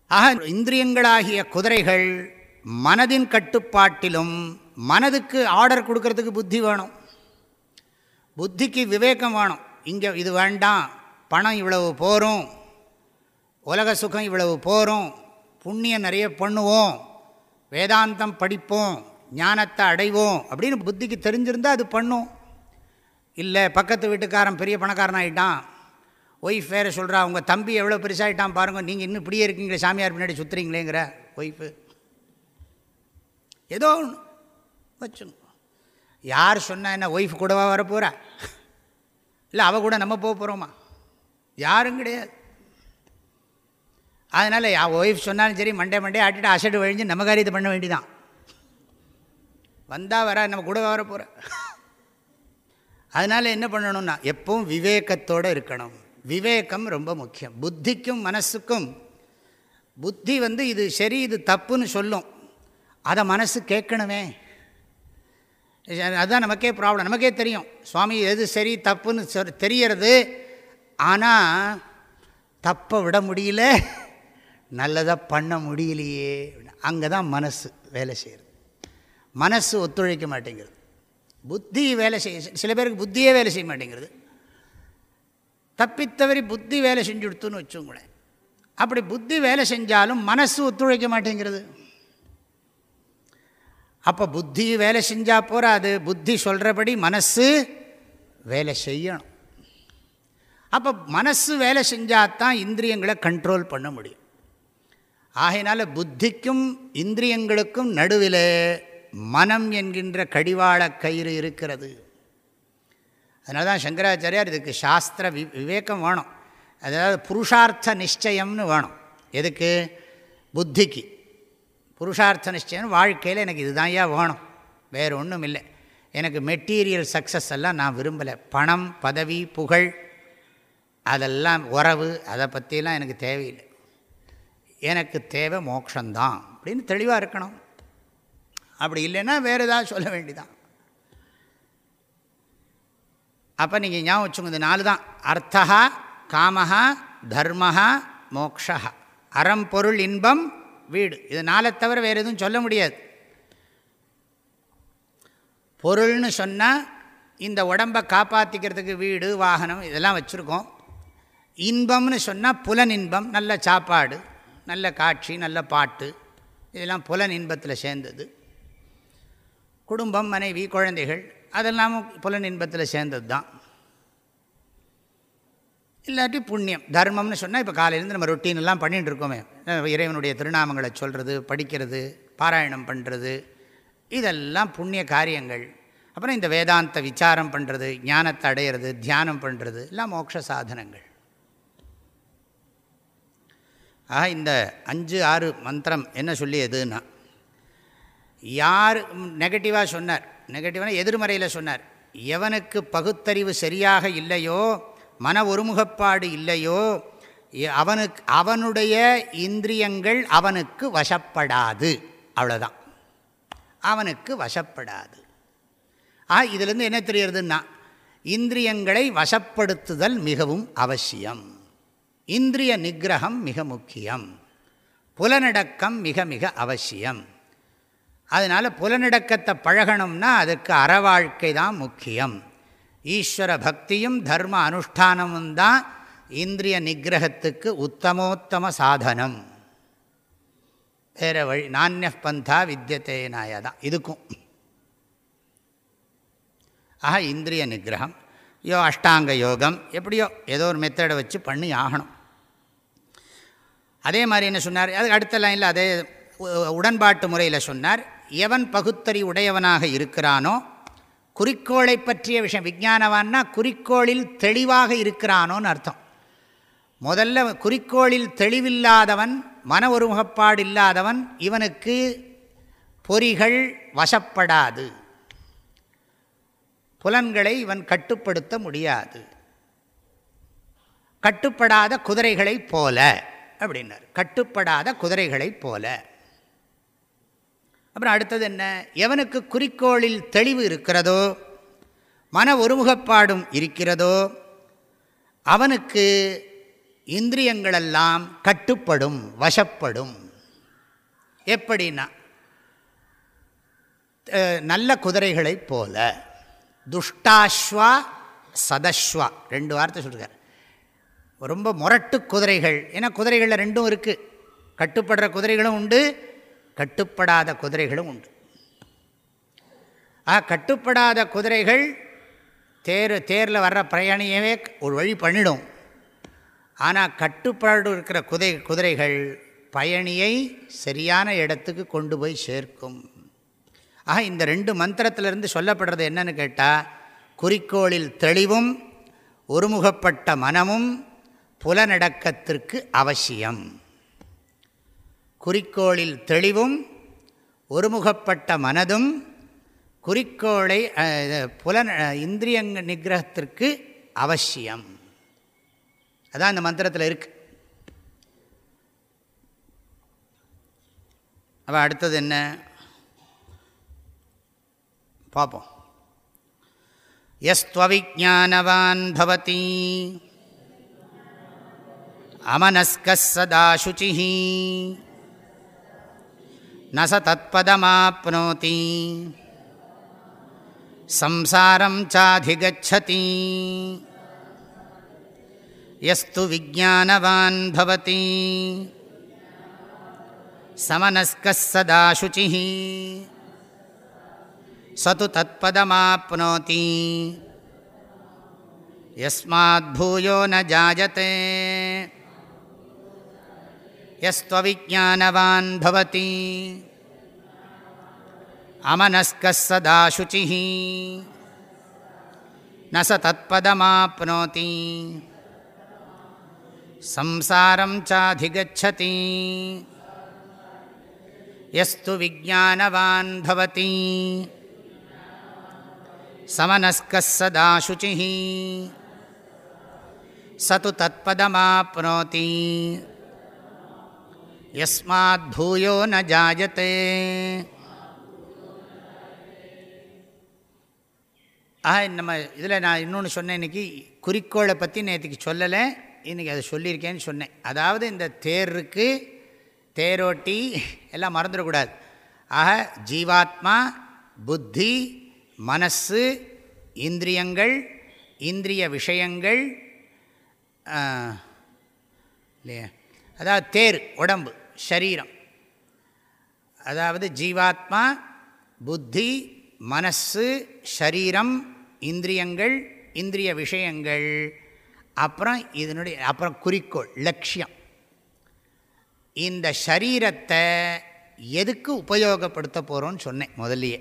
ஆக இந்திரியங்களாகிய குதிரைகள் மனதின் கட்டுப்பாட்டிலும் மனதுக்கு ஆர்டர் கொடுக்கறதுக்கு புத்தி வேணும். புத்திக்கு விவேகம் வேணும். இங்கே இது வேண்டாம். பணம் இவ்வளவு போகும் உலக சுகம் இவ்வளவு போகும் புண்ணியம் நிறைய பண்ணுவோம். வேதாந்தம் படிப்போம். ஞானத்தை அடைவோம் அப்படின்னு புத்திக்கு தெரிஞ்சிருந்தால் அது பண்ணும். இல்லை பக்கத்து வீட்டுக்காரன் பெரிய பணக்காரன் ஆகிட்டான் ஒய்ஃப் வேறு சொல்கிறா உங்கள் தம்பி எவ்வளோ பெருசாகிட்டான் பாருங்கள் நீங்கள் இன்னும் இப்படியே இருக்கீங்களே சாமியார் பின்னாடி சுற்றுறீங்களேங்கிற ஒய்ஃபு. ஏதோ ஒன்று வச்சுங்க யார் சொன்னால் என்ன ஒய்ஃப் கூடவா வர இல்லை அவள் கூட நம்ம போக போகிறோமா யாரும் கிடையாது. அதனால் ஒய்ஃப் சொன்னாலும் சரி மண்டே மண்டே ஆட்டிட்டு அசடு வழிஞ்சு நம்ம காரியத்தை பண்ண வேண்டிதான். வந்தால் வர நம்ம கூட வர போகிற அதனால் என்ன பண்ணணும்னா எப்பவும் விவேகத்தோடு இருக்கணும். விவேகம் ரொம்ப முக்கியம். புத்திக்கும் மனசுக்கும் புத்தி வந்து இது சரி இது தப்புன்னு சொல்லும். அதை மனசு கேட்கணுமே. அதுதான் நமக்கே ப்ராப்ளம் நமக்கே தெரியும். சுவாமி எது சரி தப்புன்னு சொல் தெரியறது. ஆனால் தப்பை விட முடியல. நல்லதாக பண்ண முடியலையே. அங்கே தான் மனசு வேலை செய்கிறது மனசு ஒத்துழைக்க மாட்டேங்கிறது. புத்தி வேலை செய்ய சில பேருக்கு புத்தியே வேலை செய்ய மாட்டேங்கிறது. தப்பித்தவரி புத்தி வேலை செஞ்சு கொடுத்துன்னு வச்சுங்களேன் அப்படி புத்தி வேலை செஞ்சாலும் மனசு ஒத்துழைக்க மாட்டேங்கிறது. அப்போ புத்தி வேலை செஞ்சால் போகாது புத்தி சொல்கிறபடி மனசு வேலை செய்யணும். அப்போ மனசு வேலை செஞ்சால் தான் இந்திரியங்களை கண்ட்ரோல் பண்ண முடியும். ஆகையினால புத்திக்கும் இந்திரியங்களுக்கும் நடுவில் மனம் என்கின்ற கடிவாள கயிறு இருக்கிறது. அதனால தான் சங்கராச்சாரியார் இதுக்கு சாஸ்திர வி விவேகம் வேணும். அதாவது புருஷார்த்த நிச்சயம்னு வேணும். எதுக்கு? புத்திக்கு. புருஷார்த்த நிச்சயம் வாழ்க்கையில் எனக்கு இதுதான் ஏன் வேணும். வேறு ஒன்றும் இல்லை. எனக்கு மெட்டீரியல் சக்ஸஸ் எல்லாம் நான் விரும்பலை. பணம் பதவி புகழ் அதெல்லாம் உறவு அதை பற்றிலாம் எனக்கு தேவையில்லை. எனக்கு தேவை மோக்ஷந்தான். அப்படின்னு தெளிவாக இருக்கணும். அப்படி இல்லைன்னா வேறு ஏதாவது சொல்ல வேண்டிதான் அப்போ நீங்கள் ஞாபகம் வச்சுங்க இந்த நாலு தான் அர்த்தா காமஹா தர்மஹா மோக்ஷா அறம் பொருள் இன்பம் வீடு. இது நாளை தவிர வேறு எதுவும் சொல்ல முடியாது. பொருள்னு சொன்னால் இந்த உடம்பை காப்பாற்றிக்கிறதுக்கு வீடு வாகனம் இதெல்லாம் வச்சுருக்கோம். இன்பம்னு சொன்னால் புலன் இன்பம் நல்ல சாப்பாடு நல்ல காட்சி நல்ல பாட்டு. இதெல்லாம் புலன் இன்பத்தில் சேர்ந்தது. குடும்பம் மனைவி குழந்தைகள் அதெல்லாம் புலன் இன்பத்தில் சேர்ந்தது தான் இல்லாட்டி புண்ணியம். தர்மம்னு சொன்னால் இப்போ காலையிலேருந்து நம்ம ரொட்டீன் எல்லாம் பண்ணிகிட்டு இருக்கோமே. இறைவனுடைய திருநாமங்களை சொல்கிறது படிக்கிறது பாராயணம் பண்ணுறது இதெல்லாம் புண்ணிய காரியங்கள். அப்புறம் இந்த வேதாந்த விசாரம் பண்ணுறது ஞானத்தை அடையிறது தியானம் பண்ணுறது எல்லாம் மோட்ச சாதனங்கள். ஆக இந்த அஞ்சு ஆறு மந்திரம் என்ன சொல்லியதுன்னா யார் நெகட்டிவாக சொன்னார்? நெகட்டிவான எதிர்மறையில் சொன்னார். எவனுக்கு பகுத்தறிவு சரியாக இல்லையோ மன ஒருமுகப்பாடு இல்லையோ அவனுக்கு அவனுடைய இந்திரியங்கள் அவனுக்கு வசப்படாது. அவ்வளோதான் அவனுக்கு வசப்படாது. ஆ இதிலேருந்து என்ன தெரியறதுன்னா இந்திரியங்களை வசப்படுத்துதல் மிகவும் அவசியம். இந்திரிய நிகிரகம் மிக முக்கியம். புலனடக்கம் மிக மிக அவசியம். அதனால் புலனடக்கத்தை பழகணும்னா அதுக்கு அறவாழ்க்கை தான் முக்கியம். ஈஸ்வர பக்தியும் தர்ம அனுஷ்டானமும் தான் இந்திரிய நிகிரகத்துக்கு உத்தமோத்தம சாதனம். வேறு வழி நானிய பந்தா வித்தியத்தேனாய தான் இதுக்கும். ஆக இந்திரிய நிகிரகம் யோ அஷ்டாங்க யோகம் எப்படியோ ஏதோ ஒரு மெத்தடை வச்சு பண்ணி ஆகணும். அதே மாதிரி என்ன சொன்னார்? அதுக்கு அடுத்த லைனில் அதே உடன்பாட்டு முறையில் சொன்னார். எவன் பகுத்தறி உடையவனாக இருக்கிறானோ குறிக்கோளை பற்றிய விஷயம் விஜானவான்னா குறிக்கோளில் தெளிவாக இருக்கிறானோன்னு அர்த்தம். முதல்ல குறிக்கோளில் தெளிவில்லாதவன் மன ஒருமுகப்பாடு இல்லாதவன் இவனுக்கு பொறிகள் வசப்படாது. புலன்களை இவன் கட்டுப்படுத்த முடியாது. கட்டுப்படாத குதிரைகளைப் போல அப்படின்னார். கட்டுப்படாத குதிரைகளைப் போல. அப்புறம் அடுத்தது என்ன? எவனுக்கு குறிக்கோளில் தெளிவு இருக்கிறதோ மன ஒருமுகப்பாடும் இருக்கிறதோ அவனுக்கு இந்திரியங்களெல்லாம் கட்டுப்படும் வசப்படும். எப்படின்னா நல்ல குதிரைகளைப் போல. துஷ்டாஸ்வா சதஸ்வா. ரெண்டு வார்த்தை சொல்கிறார் ரொம்ப முரட்டு குதிரைகள். ஏன்னா குதிரைகளில் ரெண்டும் இருக்குது கட்டுப்படுற குதிரைகளும் உண்டு கட்டுப்படாத குதிரைகளும் உண்டு. ஆ கட்டுப்படாத குதிரைகள் தேர் தேரில் வர்ற பிரயாணியவே ஒரு வழி பண்ணிடும். ஆனால் கட்டுப்பாடு இருக்கிற குதை குதிரைகள் பயணியை சரியான இடத்துக்கு கொண்டு போய் சேர்க்கும். ஆக இந்த ரெண்டு மந்திரத்திலிருந்து சொல்லப்படுறது என்னன்னு கேட்டால் குறிக்கோளில் தெளிவும் ஒருமுகப்பட்ட மனமும் புலநடக்கத்திற்கு அவசியம். குறிக்கோளில் தெளிவும் ஒருமுகப்பட்ட மனதும் குறிக்கோளை புலன் இந்திரிய நிகிரகத்திற்கு அவசியம். அதான் இந்த மந்திரத்தில் இருக்கு. அப்போ அடுத்தது என்ன? பார்ப்போம் எஸ்துவவிஜானவான் பவதி அமனஸ்க சதா சுச்சி நச தத்பதமாப்னோதி. சம்சாரம் சாதிகச்சதி. எஸ்து விஜானவான் பவதி. சமனஸ்கசதா சுச்சி சது தத்பதமாப்னோதி. யஸ்மாத் பூயோ ந ஜாயத்தே यस्त्वविज्ञानवान् भवति अमनस्कः सदा शुचिः न स तत्पदमाप्नोति संसारं चाधिगच्छति यस्तु विज्ञानवान् भवति समनस्कः सदा शुचिः स तु तत्पदमाप्नोति எஸ்மாத் பூயோ ந ஜாயத்தே ஆஹ் நம்ம இதில் நான் இன்னொன்று சொன்னேன் இன்றைக்கி குறிக்கோளை பற்றி நேற்றுக்கு சொல்லலை இன்றைக்கி அதை சொல்லியிருக்கேன்னு சொன்னேன் அதாவது இந்த தேருக்கு தேரோட்டி எல்லாம் மறந்துடக்கூடாது ஆக ஜீவாத்மா புத்தி மனசு இந்திரியங்கள் இந்திரிய விஷயங்கள் இல்லையா. அதாவது தேர் உடம்பு. ஷரீரம் அதாவது ஜீவாத்மா புத்தி மனசு ஷரீரம் இந்திரியங்கள் இந்திரிய விஷயங்கள் அப்புறம் இதனுடைய அப்புறம் குறிக்கோள் லட்சியம். இந்த ஷரீரத்தை எதுக்கு உபயோகப்படுத்த போகிறோன்னு சொன்னேன் முதல்லையே.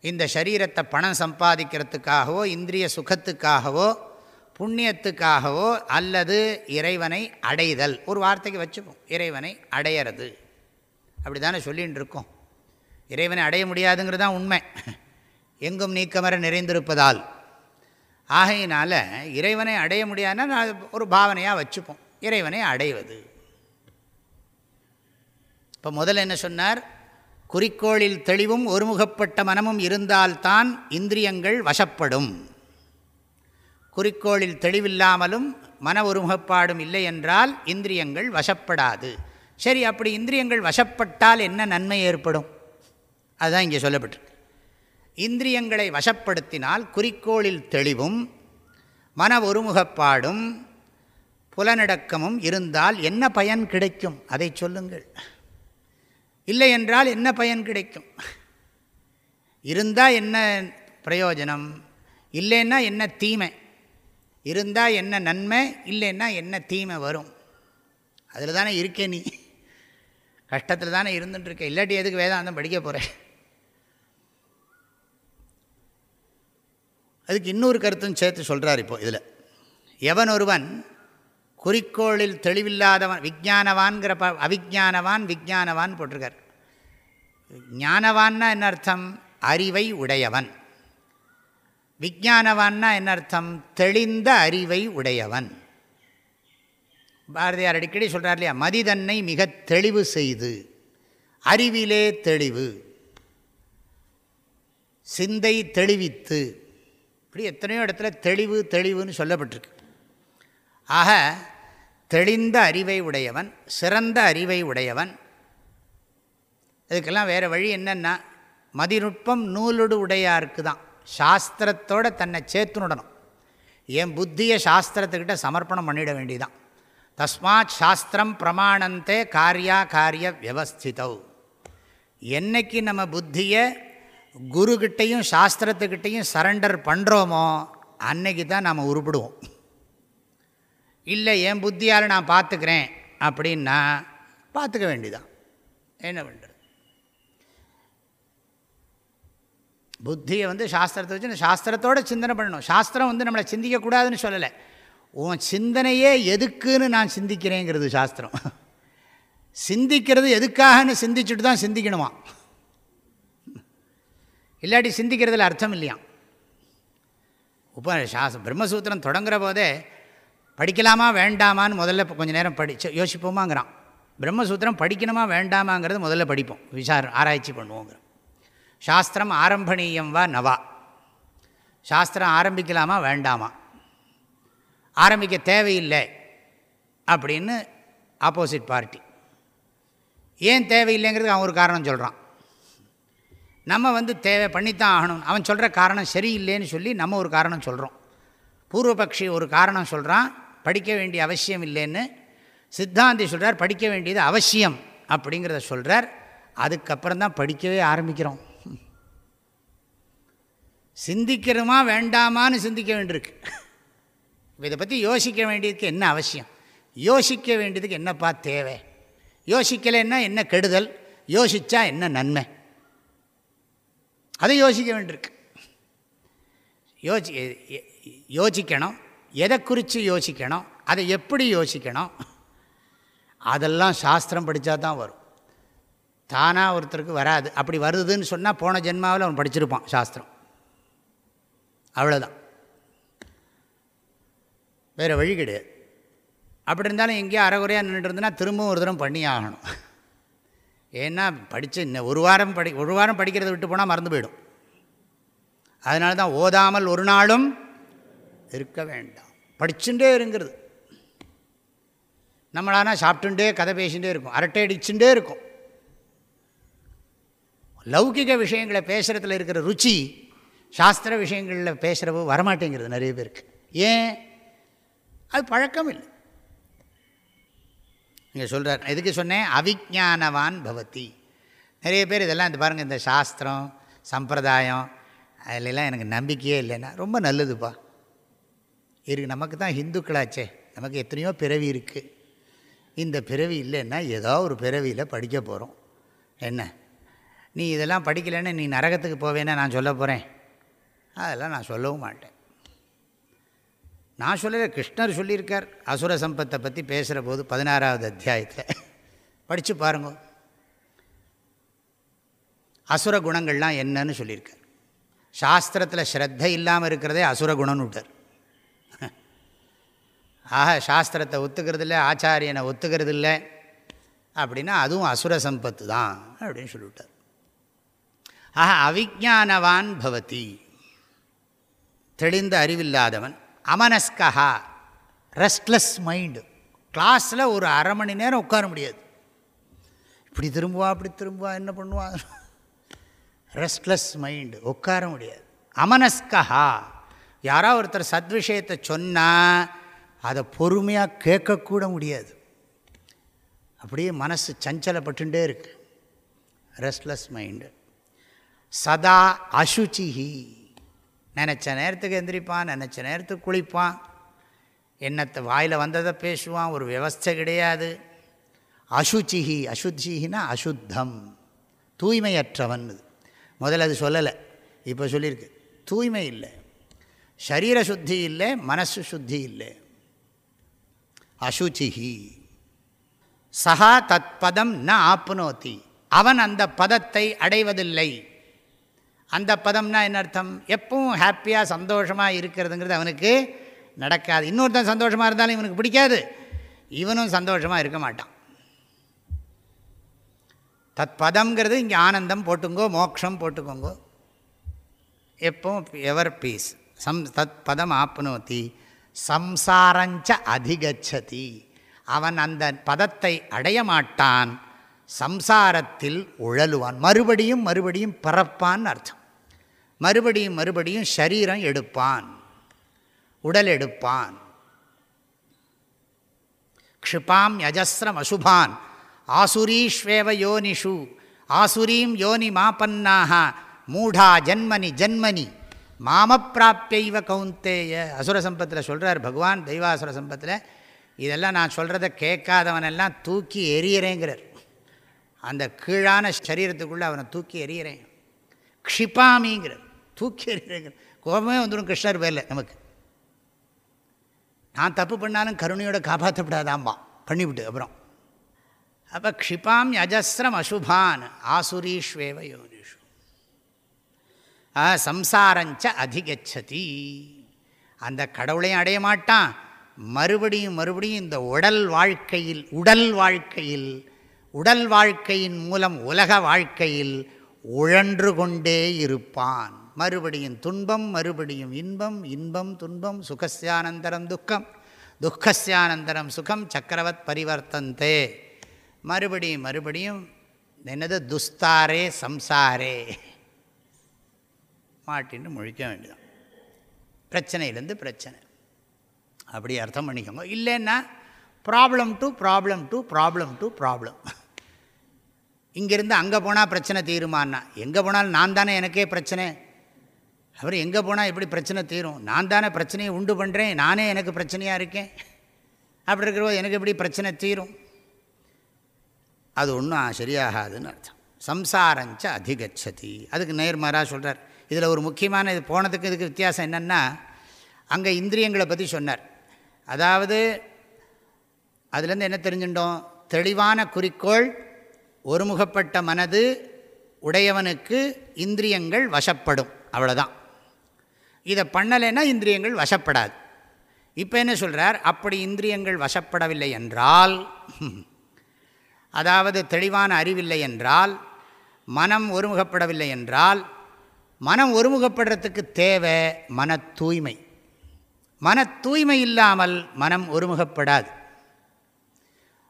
இந்த சரீரத்தை பணம் சம்பாதிக்கிறதுக்காகவோ இந்திரிய சுகத்துக்காகவோ புண்ணியத்துக்காகவோ அல்லது இறைவனை அடைதல். ஒரு வார்த்தைக்கு வச்சுப்போம். இறைவனை அடையிறது. அப்படி தானே சொல்லின்னு இருக்கோம் இறைவனை அடைய முடியாதுங்கிறது தான் உண்மை. எங்கும் நீக்கமர நிறைந்திருப்பதால். ஆகையினால் இறைவனை அடைய முடியாதுன்னா ஒரு பாவனையாக வச்சுப்போம். இறைவனை அடைவது. இப்போ முதல்ல என்ன சொன்னார்? குறிக்கோளில் தெளிவும் ஒருமுகப்பட்ட மனமும் இருந்தால்தான் இந்திரியங்கள் வசப்படும். குறிக்கோளில் தெளிவில்லாமலும் மன ஒருமுகப்பாடும் இல்லை என்றால் இந்திரியங்கள் வசப்படாது. சரி அப்படி இந்திரியங்கள் வசப்பட்டால் என்ன நன்மை ஏற்படும்? அதுதான் இங்கே சொல்லப்பட்டிருக்கு. இந்திரியங்களை வசப்படுத்தினால் குறிக்கோளில் தெளிவும் மன ஒருமுகப்பாடும் புலனடக்கமும் இருந்தால் என்ன பயன் கிடைக்கும்? அதை சொல்லுங்கள். இல்லை என்றால் என்ன பயன் கிடைக்கும்? இருந்தால் என்ன பிரயோஜனம்? இல்லைன்னா என்ன தீமை? இருந்தால் என்ன நன்மை இல்லைன்னா என்ன தீமை வரும்? அதில் தானே இருக்கே நீ. கஷ்டத்தில் தானே இருந்துட்டுருக்க. இல்லாட்டி எதுக்கு வேதாந்தம் படிக்க போகிறேன் அதுக்கு இன்னொரு கருத்தும் சேர்த்து சொல்கிறார் இப்போது இதில். எவன் ஒருவன் குறிக்கோளில் தெளிவில்லாதவன் விஜானவான்கிற ப அவிஜானவான் விஜானவான் போட்டிருக்கார். ஞானவான்னா என்ன அர்த்தம்? அறிவை உடையவன். விஜானவான்னா என்ன அர்த்தம் தெளிந்த அறிவை உடையவன். பாரதியார் அடிக்கடி சொல்கிறார் இல்லையா? மதிதன்னை மிக தெளிவு செய்து அறிவிலே தெளிவு. சிந்தை தெளிவித்து. இப்படி எத்தனையோ இடத்துல தெளிவு தெளிவுன்னு சொல்லப்பட்டிருக்கு. ஆக தெளிந்த அறிவை உடையவன் சிறந்த அறிவை உடையவன். இதுக்கெல்லாம் வேறு வழி என்னென்னா மதிநுட்பம் நூலுடு உடையாருக்கு தான். சாஸ்திரத்தோடு தன்னை சேர்த்துனுடணும் என் புத்தியை சாஸ்திரத்துக்கிட்ட சமர்ப்பணம் பண்ணிட வேண்டியதான் தஸ்மாத் சாஸ்திரம் பிரமாணந்தே காரியா காரிய வியவஸ்திதௌ. என்னைக்கு நம்ம புத்தியை குருக்கிட்டையும் சாஸ்திரத்துக்கிட்டையும் சரண்டர் பண்ணுறோமோ அன்னைக்கு தான் நாம் உருப்பிடுவோம். இல்லை என் புத்தியால் நான் பார்த்துக்கிறேன் அப்படின்னா பார்த்துக்க வேண்டிதான். என்ன பண்ணுறது புத்தியை வந்து சாஸ்திரத்தை வச்சு சாஸ்திரத்தோடு சிந்தனை பண்ணணும். சாஸ்திரம் வந்து நம்மளை சிந்திக்கக்கூடாதுன்னு சொல்லலை. உன் சிந்தனையே எதுக்குன்னு நான் சிந்திக்கிறேங்கிறது சாஸ்திரம். சிந்திக்கிறது எதுக்காகன்னு சிந்திச்சுட்டு தான் சிந்திக்கணுமா இல்லாட்டி சிந்திக்கிறதுல அர்த்தம் இல்லையா? உப சாஸ் பிரம்மசூத்திரம் தொடங்குற போதே படிக்கலாமா வேண்டாமான்னு முதல்ல கொஞ்சம் நேரம் படிச்சு யோசிப்போமாங்கிறான். பிரம்மசூத்திரம் படிக்கணுமா வேண்டாமாங்கிறது முதல்ல படிப்போம். விசாரம் ஆராய்ச்சி பண்ணுவோங்கிறோம் சாஸ்திரம் ஆரம்பணீயம் வா நவா. சாஸ்திரம் ஆரம்பிக்கலாமா வேண்டாமா? ஆரம்பிக்க தேவையில்லை அப்படின்னு ஆப்போசிட் பார்ட்டி ஏன் தேவையில்லைங்கிறது அவன் ஒரு காரணம் சொல்கிறான் நம்ம வந்து தேவை பண்ணித்தான் ஆகணும். அவன் சொல்கிற காரணம் சரியில்லைன்னு சொல்லி நம்ம ஒரு காரணம் சொல்கிறோம் பூர்வபக்ஷி ஒரு காரணம் சொல்கிறான் படிக்க வேண்டிய அவசியம் இல்லைன்னு சித்தாந்தி சொல்கிறார் படிக்க வேண்டியது அவசியம் அப்படிங்கிறத சொல்கிறார் அதுக்கப்புறம் தான் படிக்கவே ஆரம்பிக்கிறோம். சிந்திக்கிறோமா வேண்டாமான்னு சிந்திக்க வேண்டியிருக்கு. இதை பற்றி யோசிக்க வேண்டியதுக்கு என்ன அவசியம்? யோசிக்க வேண்டியதுக்கு என்னப்பா தேவை? யோசிக்கலைன்னா என்ன கெடுதல்? யோசித்தா என்ன நன்மை? அதை யோசிக்க வேண்டியிருக்கு. யோசி யோசிக்கணும். எதை குறித்து யோசிக்கணும்? அதை எப்படி யோசிக்கணும்? அதெல்லாம் சாஸ்திரம் படித்தா தான் வரும். தானாக ஒருத்தருக்கு வராது. அப்படி வருதுன்னு சொன்னால் போன ஜென்மாவில் அவன் படிச்சிருப்பான் சாஸ்திரம். அவ்வளோதான் வேறு வழி கிடையாது. அப்படி இருந்தாலும் எங்கேயோ அறகுறையாக நின்றுட்டு இருந்ததுன்னா திரும்பவும் ஒரு தரம் பண்ணி ஆகணும். ஏன்னா படித்து இன்னும் ஒரு வாரம் படி ஒரு வாரம் படிக்கிறத விட்டு போனால் மறந்து போயிடும். அதனால தான் ஓதாமல் ஒரு நாளும் இருக்க வேண்டாம். படிச்சுட்டே இருங்கிறது. நம்மளானா சாப்பிட்டுட்டே கதை பேசிகிட்டே இருக்கும். அரட்டை அடிச்சுட்டே இருக்கும். லௌகிக விஷயங்களை பேசுகிறதுல இருக்கிற ருச்சி சாஸ்திர விஷயங்களில் பேசுகிறவோ வரமாட்டேங்கிறது நிறைய பேருக்கு. ஏன்? அது பழக்கம் இல்லை நீங்கள் சொல்கிறார் எதுக்கு சொன்னேன்? அவிஜானவான் பவதி. நிறைய பேர் இதெல்லாம் இந்த பாருங்கள் இந்த சாஸ்திரம் சம்பிரதாயம் அதிலெல்லாம் எனக்கு நம்பிக்கையே இல்லைன்னா ரொம்ப நல்லதுப்பா. இருக்கு. நமக்கு தான் ஹிந்துக்களாச்சே. நமக்கு எத்தனையோ பிறவி இருக்குது இந்த பிறவி இல்லைன்னா ஏதோ ஒரு பிறவியில் படிக்க போகிறோம் என்ன? நீ இதெல்லாம் படிக்கலைன்னு நீ நரகத்துக்கு போவேன்னா நான் சொல்ல போகிறேன் அதெல்லாம் நான் சொல்லவும் மாட்டேன். நான் சொல்லல கிருஷ்ணர் சொல்லியிருக்கார். அசுர சம்பத்தை பற்றி பேசுகிற போது பதினாறாவது அத்தியாயத்தில். படித்து பாருங்க. அசுர குணங்கள்லாம் என்னன்னு சொல்லியிருக்கார். சாஸ்திரத்தில் ஸ்ரத்த இல்லாமல் இருக்கிறதே அசுர குணம்னு விட்டார். ஆக சாஸ்திரத்தை ஒத்துக்கிறது இல்லை ஆச்சாரியனை ஒத்துக்கிறது இல்லை அப்படின்னா அதுவும் அசுர சம்பத்து தான் அப்படின்னு சொல்லிவிட்டார். ஆக அவிஜானவான் பவதி. தெளிந்த அறிவில்லாதவன். அமனஸ்கஹா ரெஸ்ட்லெஸ் மைண்டு கிளாஸில் ஒரு அரை மணி நேரம் உட்கார முடியாது. இப்படி திரும்புவா அப்படி திரும்புவா என்ன பண்ணுவான் ரெஸ்ட்லெஸ் மைண்டு உட்கார முடியாது. அமனஸ்கஹா யாரோ ஒருத்தர் சத்விஷயத்தை சொன்னால் அதை பொறுமையாக கேட்கக்கூட முடியாது. அப்படியே மனசு சஞ்சலப்பட்டுட்டே இருக்கு. ரெஸ்ட்லெஸ் மைண்டு சதா அசுச்சிஹி. நினச்ச நேரத்துக்கு எந்திரிப்பான் நினச்ச நேரத்துக்கு குளிப்பான். என்னத்தை வாயில் வந்ததை பேசுவான் ஒரு விவஸ்தை கிடையாது. அசுச்சிஹி அசுச்சிஹினா அசுத்தம். தூய்மையற்றவன் முதல்ல அது சொல்லலை. இப்போ சொல்லியிருக்கு. தூய்மை இல்லை. சரீர சுத்தி இல்லை மனசு சுத்தி இல்லை. அசுச்சிஹி. சஹா தத் பதம் ந ஆப்னோத்தி அவன் அந்த பதத்தை அடைவதில்லை. அந்த பதம்னா என்ன அர்த்தம்? எப்பவும் ஹாப்பியாக சந்தோஷமாக இருக்கிறதுங்கிறது அவனுக்கு நடக்காது. இன்னொருத்தன் சந்தோஷமாக இருந்தாலும் இவனுக்கு பிடிக்காது. இவனும் சந்தோஷமாக இருக்க மாட்டான். தத் பதம்ங்கிறது இங்கே ஆனந்தம் போட்டுங்கோ மோக்ஷம் போட்டுக்கோங்கோ. எப்பவும் எவர் பீஸ் சம் தத் பதம் ஆப்னோத்தி சம்சாரஞ்ச அதிகச்சதி. அவன் அந்த பதத்தை அடைய மாட்டான். சம்சாரத்தில் உழலுவான். மறுபடியும் மறுபடியும் பிறப்பான்னு அர்த்தம். மறுபடியும் மறுபடியும் சரீரம் எடுப்பான் உடல் எடுப்பான். க்ஷிபாம் யஜஸ்ரம் அசுபான் ஆசுரீஷ்வேவ யோனிஷு ஆசுரீம் யோனி மாபன்னாக மூடா ஜன்மனி ஜன்மனி மாமப்பிராப்பியைவ கவுந்தேய அசுர சம்பத்தில் சொல்கிறார் பகவான் தெய்வாசுர சம்பத்தில் இதெல்லாம் நான் சொல்கிறத கேட்காதவனெல்லாம் தூக்கி எரியறேங்கிறார் அந்த கீழான சரீரத்துக்குள்ளே அவனை தூக்கி எறிகிறேன் க்ஷிபாமிங்கிறது தூக்கி எறிகிறேங்கிற கோபமே வந்துடும் கிருஷ்ணர் பேரில் நமக்கு. நான் தப்பு பண்ணாலும் கருணையோட காப்பாற்றப்படாதாம்பா பண்ணிவிட்டு அப்புறம். அப்போ க்ஷிபாம் அஜஸ்ரம் அசுபான் ஆசுரீஷ்வேவ யோனிஷு. ஆ சம்சாரஞ்ச அதிகச்சதி. அந்த கடவுளையும் அடைய மாட்டான். மறுபடியும் மறுபடியும் இந்த உடல் வாழ்க்கையில் உடல் வாழ்க்கையில் உடல் வாழ்க்கையின் மூலம் உலக வாழ்க்கையில் உழன்று கொண்டே இருப்பான். மறுபடியும் துன்பம் மறுபடியும் இன்பம் இன்பம் துன்பம் சுகசியானந்தரம் துக்கம். துக்கசியானந்தரம் சுகம் சக்கரவத் பரிவர்த்தந்தே. மறுபடியும் மறுபடியும் என்னது? துஸ்தாரே சம்சாரே. மாட்டின்னு முழிக்க வேண்டியதான் பிரச்சனையிலேருந்து பிரச்சனை. அப்படி அர்த்தம் பண்ணிக்கோங்க. இல்லைன்னா problem to problem to problem to problem இங்கேருந்து அங்கே போனால் பிரச்சனை தீருமான்னா எங்கே போனாலும் நான் தானே எனக்கே பிரச்சனை. அவர் எங்கே போனால் எப்படி பிரச்சனை தீரும்? நான் தானே பிரச்சனையை உண்டு பண்ணுறேன் நானே எனக்கு பிரச்சனையாக இருக்கேன். அப்படி இருக்கிறபோது எனக்கு எப்படி பிரச்சனை தீரும்? அது ஒன்றும் சரியாகாதுன்னு அர்த்தம். சம்சாரஞ்ச அதிகச்சதி. அதுக்கு நேர்மாராக சொல்கிறார் இதில் ஒரு முக்கியமான இது போனதுக்கு இதுக்கு வித்தியாசம் என்னென்னா அங்கே இந்திரியங்களை பற்றி சொன்னார். அதாவது அதுலேருந்து என்ன தெரிஞ்சுட்டோம்? தெளிவான குறிக்கோள் ஒருமுகப்பட்ட மனது உடையவனுக்கு இந்திரியங்கள் வசப்படும். அவ்வளோதான் இதை பண்ணலைன்னா இந்திரியங்கள் வசப்படாது. இப்போ என்ன சொல்கிறார் அப்படி இந்திரியங்கள் வசப்படவில்லை என்றால் அதாவது தெளிவான அறிவில்லை என்றால் மனம் ஒருமுகப்படவில்லை என்றால் மனம் ஒருமுகப்படுறதுக்கு தேவை மன தூய்மை. மன தூய்மை இல்லாமல் மனம் ஒருமுகப்படாது.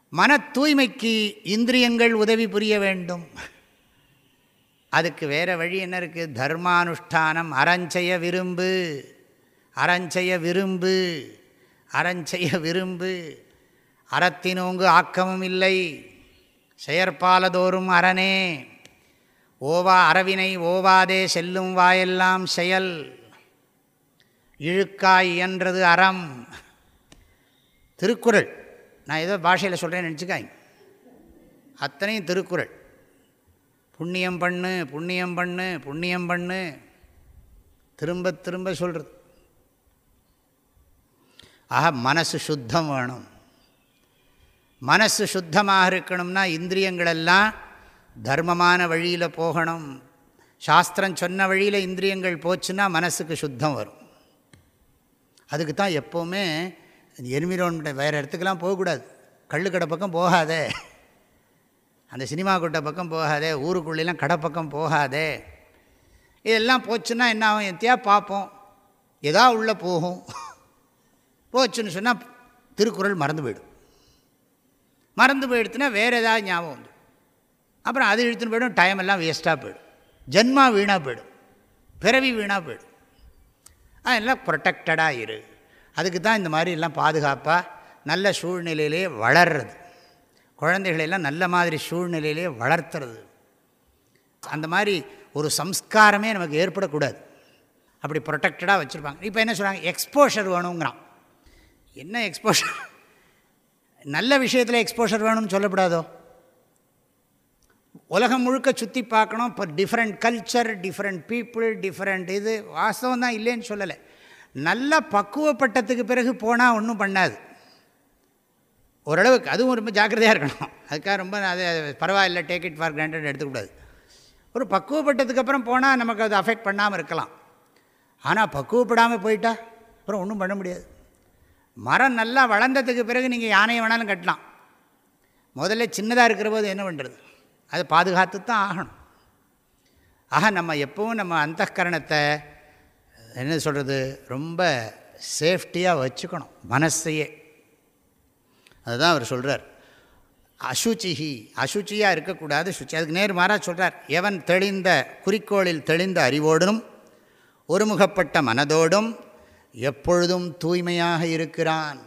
மன தூய்மைக்கு இந்திரியங்கள் உதவி புரிய வேண்டும். அதுக்கு வேறு வழி என்ன இருக்குது தர்மானுஷ்டானம் அறஞ்செய்ய விரும்பு அறஞ்செய்ய விரும்பு அறஞ்செய்ய விரும்பு அறத்தினோங்கு ஆக்கமும் இல்லை செயற்பாலதோறும் அரணே ஓவா அறவினை ஓவாதே செல்லும் வாயெல்லாம் செயல் இழுக்காய் இயன்றது அறம். திருக்குறள். நான் ஏதோ பாஷையில் சொல்கிறேன்னு நினச்சிக்காய் அத்தனையும் திருக்குறள். புண்ணியம் பண்ணு புண்ணியம் பண்ணு புண்ணியம் பண்ணு. திரும்ப திரும்ப சொல்கிறது ஆக மனசு சுத்தம் வேணும். மனசு சுத்தமாக இருக்கணும்னா இந்திரியங்களெல்லாம் தர்மமான வழியில் போகணும். சாஸ்திரம் சொன்ன வழியில் இந்திரியங்கள் போச்சுன்னா மனசுக்கு சுத்தம் வரும். அதுக்கு தான் எப்போவுமே எருமிரோன் வேறு இடத்துக்கெல்லாம் போகக்கூடாது. கள்ளுக்கடை பக்கம் போகாதே. அந்த சினிமா கொட்டை பக்கம் போகாதே ஊருக்குள்ளெலாம் கடை பக்கம் போகாதே. இதெல்லாம் போச்சுன்னா என்ன ஆகும்? எத்தையா பார்ப்போம். எதா உள்ளே போகும். போச்சுன்னு சொன்னால் திருக்குறள் மறந்து போயிடும். மறந்து போயிடுத்துன்னா வேறு ஏதாவது ஞாபகம் வந்து அப்புறம் அது இழுத்துன்னு போயிடும் டைம் எல்லாம் வேஸ்ட்டாக போயிடும். ஜென்மா வீணாக போயிடும். பிறவி வீணாக போயிடும். அதெல்லாம் ப்ரொட்டக்டடாக இரு. அதுக்கு தான் இந்த மாதிரி எல்லாம் பாதுகாப்பாக நல்ல சூழ்நிலையிலே வளர்றது. குழந்தைகளெல்லாம் நல்ல மாதிரி சூழ்நிலையிலே வளர்த்துறது. அந்த மாதிரி ஒரு சம்ஸ்காரமே நமக்கு ஏற்படக்கூடாது. அப்படி ப்ரொடெக்டடாக வச்சுருப்பாங்க. இப்போ என்ன சொல்கிறாங்க எக்ஸ்போஷர் வேணுங்கிறான். என்ன எக்ஸ்போஷர் நல்ல விஷயத்தில் எக்ஸ்போஷர் வேணும்னு சொல்லப்படாதோ? உலகம் முழுக்க சுற்றி பார்க்கணும். இப்போ different culture different people different இது. வாஸ்தவம் தான் இல்லைன்னு சொல்லலை. நல்ல பக்குவப்பட்டத்துக்கு பிறகு போனால் ஒன்றும் பண்ணாது. ஓரளவுக்கு அதுவும் ரொம்ப ஜாக்கிரதையாக இருக்கணும். அதுக்காக ரொம்ப அது பரவாயில்ல டேக் இட் ஃபார் கிராண்டட் எடுத்துக்கூடாது. ஒரு பக்குவப்பட்டதுக்கப்புறம் போனால் நமக்கு அது அஃபெக்ட் பண்ணாமல் இருக்கலாம். ஆனால் பக்குவப்படாமல் போயிட்டா அப்புறம் ஒன்றும் பண்ண முடியாது. மரம் நல்லா வளர்ந்ததுக்கு பிறகு நீங்கள் யானையை வேணாலும் கட்டலாம். முதல்ல சின்னதாக இருக்கிற போது என்ன பண்ணுறது அதை பாதுகாத்து தான் ஆகணும். ஆக நம்ம எப்பவும் நம்ம அந்தகரணத்தை என்ன சொல்கிறது ரொம்ப சேஃப்டியாக வச்சுக்கணும். மனசையே. அதுதான் அவர் சொல்கிறார் அசுச்சிஹி அசுச்சியாக இருக்கக்கூடாது சுச்சி அதுக்கு நேர் மாறாக சொல்கிறார் எவன் தெளிந்த குறிக்கோளில் தெளிந்த அறிவோடும் ஒருமுகப்பட்ட மனதோடும் எப்பொழுதும் தூய்மையாக இருக்கிறான்.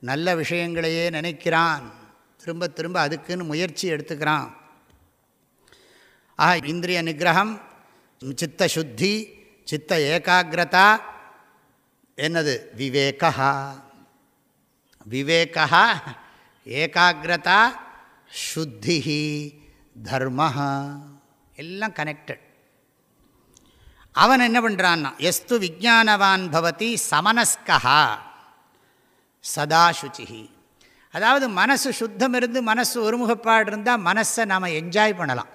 நல்ல விஷயங்களையே நினைக்கிறான். திரும்ப திரும்ப அதுக்குன்னு முயற்சி எடுத்துக்கிறான். ஆக இந்திரிய நிகிரகம் சித்த சுத்தி சித்த ஏகாகிரதா என்னது? விவேகா விவேகா ஏகாகிரதா சுத்தி தர்ம எல்லாம் கனெக்டட் அவன் என்ன பண்ணுறான்னா எஸ்து விஜானவான் பவதி சமனஸ்கா சதா சுச்சிஹி அதாவது மனசு சுத்தம் இருந்து மனசு ஒருமுகப்பாடு இருந்தால் மனசை நாம் என்ஜாய் பண்ணலாம்.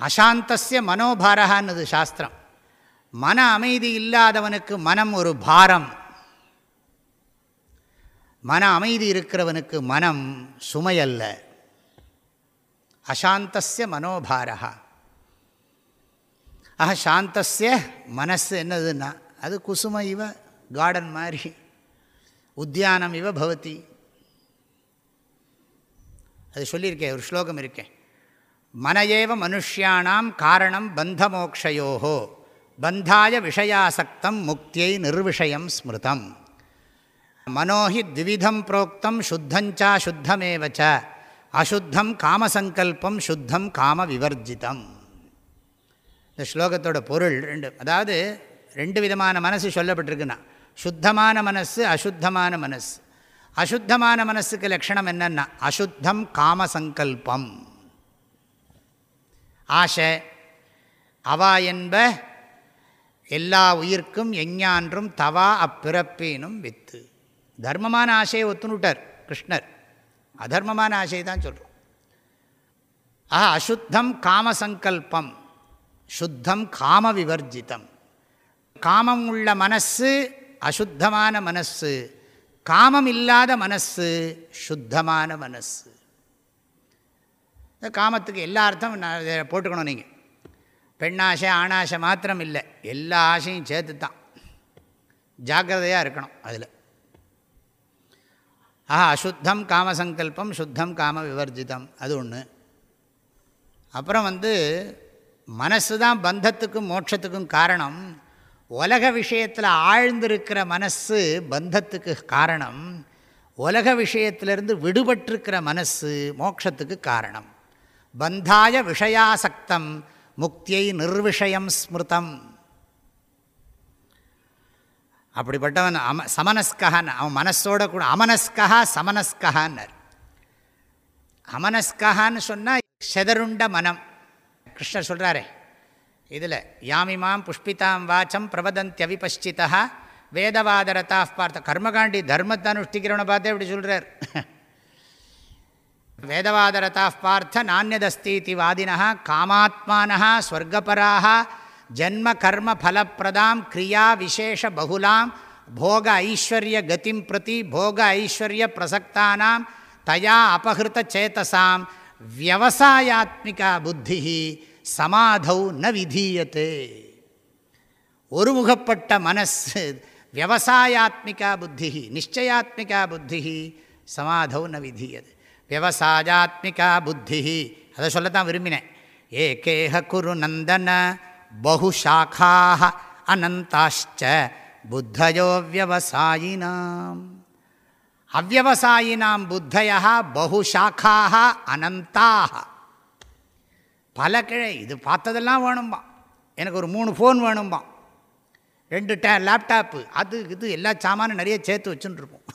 அசாந்தசிய மனோபாரகான்னு சாஸ்திரம். மன அமைதி இல்லாதவனுக்கு மனம் ஒரு பாரம். மன அமைதி இருக்கிறவனுக்கு மனம் சுமையல்ல. அசாந்தஸ்ய மனோபாரா ஆஹா சாந்தஸ்ய மனசு என்னதுன்னா அது குசும இவ கார்டன் மாதிரி உத்தியானம் இவ பவதி. அது சொல்லியிருக்கேன் ஒரு ஸ்லோகம் இருக்கேன் மனையேவ மனுஷியானாம் காரணம் பந்தமோக்ஷயோ பந்தாய விஷயாசக்தம் முக்தியை நிர்விஷயம் ஸ்மிருதம். மனோஹி த்விதம் புரோக்தம் சுத்தஞ்சா சுத்தமேவச்ச அசுத்தம் காமசங்கல்பம் சுத்தம் காம விவர்ஜிதம் இந்த ஸ்லோகத்தோட பொருள் ரெண்டு அதாவது ரெண்டு விதமான மனசு சொல்லப்பட்டிருக்குன்னா சுத்தமான மனசு அசுத்தமான மனசு. அசுத்தமான மனசுக்கு லட்சணம் என்னென்னா அசுத்தம் காமசங்கல்பம். ஆசை அவா என்ப எல்லா உயிர்க்கும் எஞ்ஞான்றும் தவா அப்பிறப்பேனும் வித்து. தர்மமான ஆசையை ஒத்துனுட்டார் கிருஷ்ணர். அதர்மமான ஆசையை தான் சொல்கிறோம் ஆஹா அசுத்தம் காமசங்கல்பம் சுத்தம் காம விவர்ஜிதம். காமம் உள்ள மனசு அசுத்தமான மனசு. காமம் இல்லாத மனசு சுத்தமான மனசு. இந்த காமத்துக்கு எல்லா அர்த்தம் போட்டுக்கணும் நீங்கள் பெண்ணாசை ஆணாசை மாத்திரம் இல்லை. எல்லா ஆசையும் சேர்த்து தான் ஜாக்கிரதையாக இருக்கணும் அதில். ஆஹா அசுத்தம் காமசங்கல்பம் சுத்தம் காம விவர்ஜிதம் அது ஒன்று அப்புறம் வந்து மனசு தான் பந்தத்துக்கும் மோட்சத்துக்கும் காரணம். உலக விஷயத்தில் ஆழ்ந்திருக்கிற மனசு பந்தத்துக்கு காரணம். உலக விஷயத்திலிருந்து விடுபட்டிருக்கிற மனசு மோட்சத்துக்கு காரணம். பந்தாய விஷயாசக்தம் முக்தியை நிர்விஷயம் ஸ்மிருதம். அப்படிப்பட்டவன் அம சமனஸ்கான் அவன் மனசோட கூட அமனஸ்கா சமனஸ்கஹான்னர். அமனஸ்கஹான்னு சொன்னால் செதருண்ட மனம். கிருஷ்ணர் சொல்கிறாரே இதில் யாமிமாம் புஷ்பிதாம் வாச்சம் பிரபதந்தியவிபஷ்சிதா வேதவாதரதா பார்த்த கர்மகாண்டி தர்மத்தை அனுஷ்டிக்கிறவனை பார்த்தே இப்படி சொல்கிறார் வேதவாதரதா பார்த்த நானியதஸ்தீதி வாதினா காமாத்மானா ஸ்வர்கபராக ஜன்ம கர்ம ஃபலப்பிரதாம் கிரியா விசேஷ பகுலாம் போக ஐஸ்வர்ய கதிம் பிரதி போக ஐஸ்வர்ய பிரசக்தானாம் தயா அபகிருத்த சேத்தசாம் வியவசாயாத்மிகா புத்தி சமாதௌ ந விதீயத்தே ஒருமுகப்பட்ட மனசு வியவசாயாத்மிகா புத்தி நிச்சயாத்மிகா புத்தி சமாதௌ ந விதீயது. வியவசாயாத்மிகா புத்தி அதை சொல்லத்தான் விரும்பினேன். ஏகேக குரு நந்தன பகுஷாக்காக அனந்தாஷ்ச புத்தயோ வியவசாயினாம் அவ்வசாயினாம் புத்தயா பகுஷாக்காக அனந்தாக பல கிழை இது பார்த்ததெல்லாம் வேணும்பா. எனக்கு ஒரு மூணு ஃபோன் வேணும்பா. ரெண்டு டே லேப்டாப்பு அது இது எல்லா சாமானும் நிறைய சேர்த்து வச்சுட்டுருப்போம்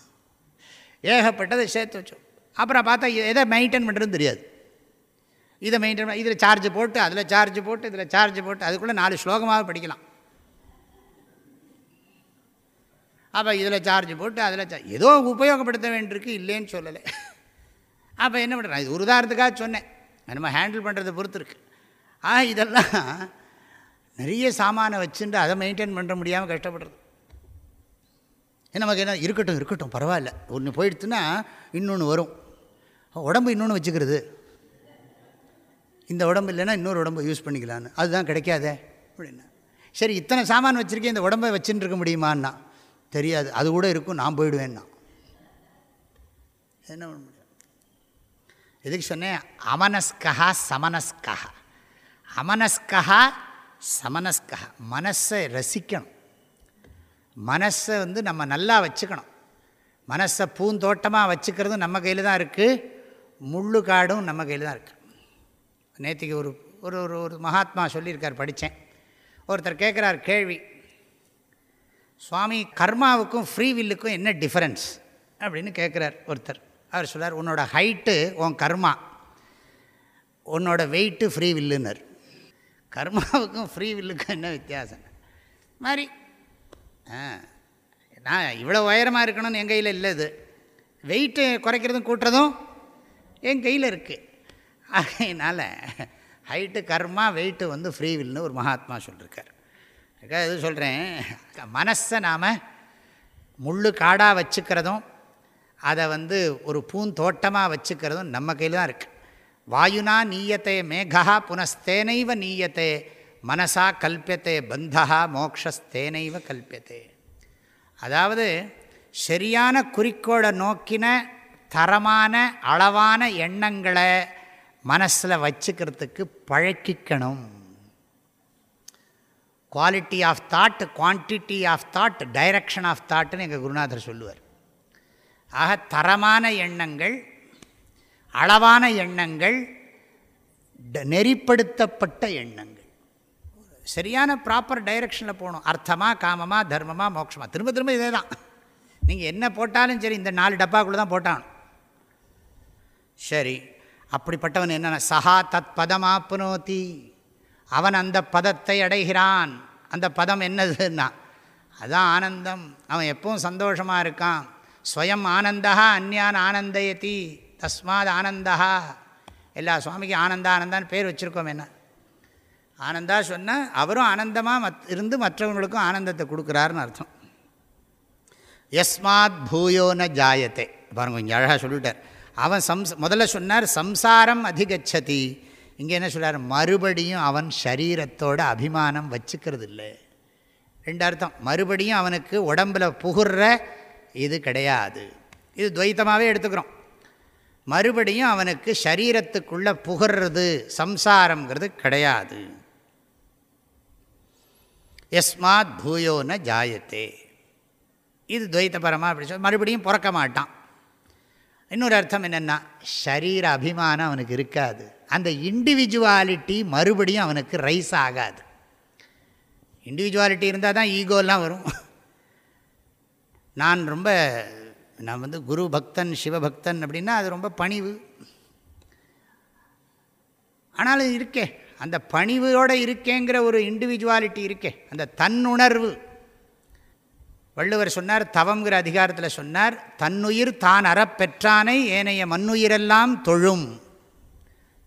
ஏகப்பட்டதை சேர்த்து வச்சோம் அப்புறம் பார்த்தா எதை மெயின்டைன் பண்ணுறதுன்னு தெரியாது. இதை மெயின்டைன் இதில் சார்ஜ் போட்டு அதில் சார்ஜ் போட்டு இதில் சார்ஜ் போட்டு அதுக்குள்ளே நாலு ஸ்லோகமாக படிக்கலாம். அப்போ இதில் சார்ஜ் போட்டு அதில் ஏதோ உபயோகப்படுத்த வேண்டியிருக்கு இல்லைன்னு சொல்லலை. அப்போ என்ன பண்ணுறேன் இது ஒரு உதாரணத்துக்காக சொன்னேன். நம்ம ஹேண்டில் பண்ணுறதை பொறுத்து இருக்குது ஆ இதெல்லாம் நிறைய சாமானை வச்சுட்டு அதை மெயின்டைன் பண்ணுற முடியாமல் கஷ்டப்படுறது. நமக்கு என்ன இருக்கட்டும் இருக்கட்டும் பரவாயில்ல. ஒன்று போயிடுத்துன்னா இன்னொன்று வரும். உடம்பு இன்னொன்று வச்சுக்கிறது. இந்த உடம்பு இல்லைன்னா இன்னொரு உடம்பை யூஸ் பண்ணிக்கலான்னு. அதுதான் கிடைக்காதே. அப்படின்னா. சரி இத்தனை சாமான் வச்சுருக்கேன் இந்த உடம்பை வச்சுன்னு இருக்க முடியுமான்னா? தெரியாது. அது கூட இருக்கும் நான் போயிடுவேன்னா. என்ன பண்ண முடியும்? எதுக்கு சொன்னேன்? அமனஸ்கா சமனஸ்கா அமனஸ்கா சமனஸ்கா மனசை ரசிக்கணும். மனசை வந்து நம்ம நல்லா வச்சுக்கணும். மனசை பூந்தோட்டமாக வச்சுக்கிறது நம்ம கையில் தான் இருக்குது முள்ளு காடும் நம்ம கையில் தான் இருக்குது நேற்றுக்கு ஒரு ஒரு ஒரு ஒரு மகாத்மா சொல்லியிருக்கார் படித்தேன். ஒருத்தர் கேட்குறார் கேள்வி சுவாமி கர்மாவுக்கும் ஃப்ரீ வில்லுக்கும் என்ன டிஃப்ரென்ஸ் அப்படின்னு கேட்குறார் ஒருத்தர். அவர் சொல்கிறார் உன்னோட ஹைட்டு உன் கர்மா உன்னோட வெயிட்டு ஃப்ரீ வில்லுன்னர் கர்மாவுக்கும் ஃப்ரீ வில்லுக்கும் என்ன வித்தியாசம்? மாதிரி ஆ நான் இவ்வளோ உயரமாக இருக்கணும்னு என் கையில் இல்லை இது. வெயிட்டு குறைக்கிறதும் கூட்டுறதும் என் கையில் இருக்குது ஆகையினால் ஹைட்டு கர்மா வெயிட்டு வந்து ஃப்ரீ வில்னு ஒரு மகாத்மா சொல்லியிருக்கார் அதுக்காக எது சொல்கிறேன் மனசை நாம் முள்ளு காடாக வச்சுக்கிறதும் அதை வந்து ஒரு பூந்தோட்டமாக வச்சுக்கிறதும் நம்ம கையில் தான் இருக்குது வாயுனா நீயத்தை மேகா புனஸ்தேனைவ நீயத்தை மனசா கல்பியத்தை பந்தா மோக்ஷஸ்தேனைவ கல்பியத்தை. அதாவது சரியான குறிக்கோளை நோக்கின தரமான அளவான எண்ணங்களை மனசில் வச்சுக்கிறதுக்கு பழக்கிக்கணும். Quality of thought quantity of thought direction of தாட்டுன்னு எங்கள் குருநாதர் சொல்லுவார். ஆக தரமான எண்ணங்கள் அளவான எண்ணங்கள் நெறிப்படுத்தப்பட்ட எண்ணங்கள். சரியான ப்ராப்பர் டைரெக்ஷனில் போகணும். அர்த்தமாக காமமாக தர்மமாக மோட்சமாக திரும்ப திரும்ப இதே தான் நீங்கள் என்ன போட்டாலும் சரி இந்த நாலு டப்பாக்குள்ளே தான் போட்டான் சரி. அப்படிப்பட்டவன் என்னென்ன சஹா தத் பதமாப்னோத்தி அவன் அந்த பதத்தை அடைகிறான். அந்த பதம் என்னதுன்னா அதுதான் ஆனந்தம். அவன் எப்பவும் சந்தோஷமாக இருக்கான். ஸ்வயம் ஆனந்தா அந்யான் ஆனந்தயதி. தஸ்மாத் ஆனந்தா எல்லா சுவாமிக்கு ஆனந்தா ஆனந்தான்னு பேர் வச்சுருக்கோம் என்ன? ஆனந்தா சொன்னால் அவரும் ஆனந்தமாக மத் இருந்து மற்றவங்களுக்கும் ஆனந்தத்தை கொடுக்குறாருன்னு அர்த்தம். எஸ்மாத் பூயோ ஜாயத்தை பாருங்க இங்கே அழகாக சொல்லிட்டார். அவன் சம்ஸ் முதல்ல சொன்னார் சம்சாரம் அதிகச்சதி. இங்கே என்ன சொல்கிறார் மறுபடியும் அவன் சரீரத்தோட அபிமானம் வச்சுக்கிறது இல்லை ரெண்டு அர்த்தம். மறுபடியும் அவனுக்கு உடம்பில் புகுற இது கிடையாது. இது துவைத்தமாகவே எடுத்துக்கிறோம். மறுபடியும் அவனுக்கு சரீரத்துக்குள்ளே புகர்றது சம்சாரங்கிறது கிடையாது. எஸ்மாத் பூயோன ஜாயத்தே. இது துவைத்தபரமாக அப்படி சொல் மறுபடியும் பிறக்க மாட்டான். இன்னொரு அர்த்தம் என்னென்னா ஷரீர அபிமானம் அவனுக்கு இருக்காது. அந்த இண்டிவிஜுவாலிட்டி மறுபடியும் அவனுக்கு ரைஸ் ஆகாது. இண்டிவிஜுவாலிட்டி இருந்தால் தான் ஈகோலாம் வரும். நான் ரொம்ப நான் வந்து குரு பக்தன் சிவபக்தன் அப்படின்னா அது ரொம்ப பணிவு. ஆனாலும் இருக்கே அந்த பணிவோடு இருக்கேங்கிற ஒரு இண்டிவிஜுவாலிட்டி இருக்கே அந்த தன்னுணர்வு. வள்ளுவர் சொன்னார் தவங்கிற அதிகாரத்தில் சொன்னார் தன்னுயிர் தான் அறப்பெற்றானை ஏனைய மண்ணுயிரெல்லாம் தொழும்.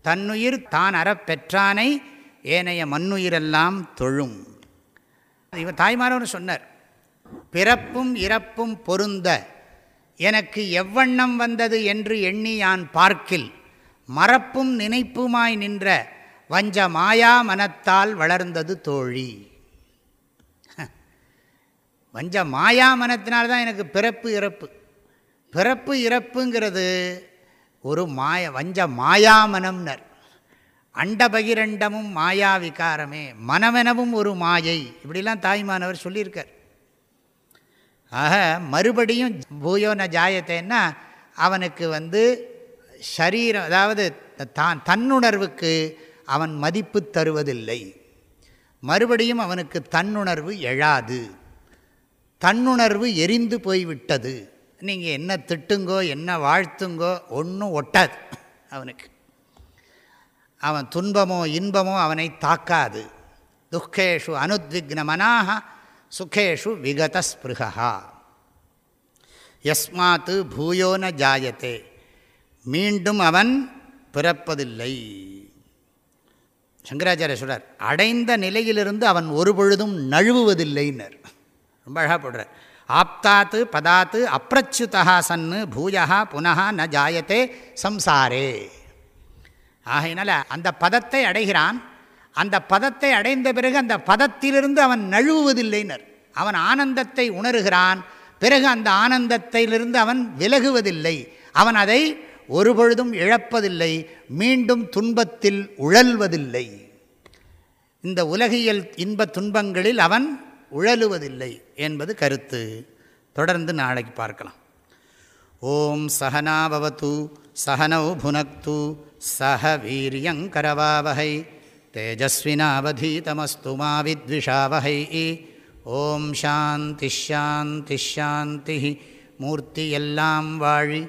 தன்னுயிர் தான் அறப்பெற்றானை ஏனைய மண்ணுயிரெல்லாம் தொழும். இவன் தாய்மாரவர் சொன்னார் பிறப்பும் இறப்பும் பொருந்த எனக்கு எவ்வண்ணம் வந்தது என்று எண்ணி யான் பார்க்கில் மறப்பும் நினைப்புமாய் நின்ற வஞ்ச மாயா மனத்தால் வளர்ந்தது தோழி. வஞ்ச மாயா மனத்தினால்தான் எனக்கு பிறப்பு இறப்பு. பிறப்பு இறப்புங்கிறது ஒரு மாய வஞ்ச மாயாமனம்னர் அண்டபகிரண்டமும் மாயா விகாரமே. மனமெனவும் ஒரு மாயை. இப்படிலாம் தாய்மானவர் சொல்லியிருக்கார். ஆக மறுபடியும் பூயோன ஜாயத்தைன்னா அவனுக்கு வந்து ஷரீரம் அதாவது தான் தன்னுணர்வுக்கு அவன் மதிப்பு தருவதில்லை. மறுபடியும் அவனுக்கு தன்னுணர்வு எழாது. தன்னுணர்வு எரிந்து போய்விட்டது. நீங்கள் என்ன திட்டுங்கோ என்ன வாழ்த்துங்கோ ஒன்றும் ஒட்டாது அவனுக்கு. அவன் துன்பமோ இன்பமோ அவனை தாக்காது. துக்கேஷு அனுத்விக்ன மனாக சுகேஷு விகத ஸ்பிருகா யஸ்மாத்து பூயோ ந ஜாயத்தே மீண்டும் அவன் பிறப்பதில்லை. சங்கராச்சாரிய சொல்கிறார் அடைந்த நிலையிலிருந்து அவன் ஒரு பொழுதும் நழுவுவதில்லைன்னர். ரொம்ப அழகாக போடுறார். ஆப்தாத்து பதாத்து அப்ரச்சுதா சன்னு பூயா புனகா ந ஜாயத்தே சம்சாரே. ஆகையினால அந்த பதத்தை அடைகிறான். அந்த பதத்தை அடைந்த பிறகு அந்த பதத்திலிருந்து அவன் நழுவுவதில்லைனர். அவன் ஆனந்தத்தை உணர்கிறான். பிறகு அந்த ஆனந்தத்திலிருந்து அவன் விலகுவதில்லை. அவன் அதை ஒரு பொழுதும் இழப்பதில்லை. மீண்டும் துன்பத்தில் உழல்வதில்லை. இந்த உலகியல் இன்ப துன்பங்களில் அவன் உழலுவதில்லை என்பது கருத்து. தொடர்ந்து நாளைக்கு பார்க்கலாம். ஓம் சகனாபவத்து சகனௌ புனக்து சக வீரியங்கரவாவகை தேஜஸ்வினாவதீதமஸ்து மாவித்விஷாவகை ஓம் சாந்தி ஷாந்தி ஷாந்தி மூர்த்தி எல்லாம் வாழி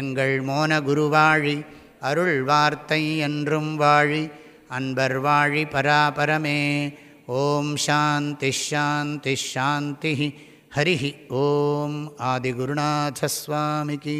எங்கள் மோன குருவாழி அருள் வார்த்தை என்றும் வாழி அன்பர் வாழி பராபரமே. ஓம் சாந்தி ஷாந்தி ஷாந்தி ஹரி ஓம் ஆதிகுருநாதஸ்வாமிக்கு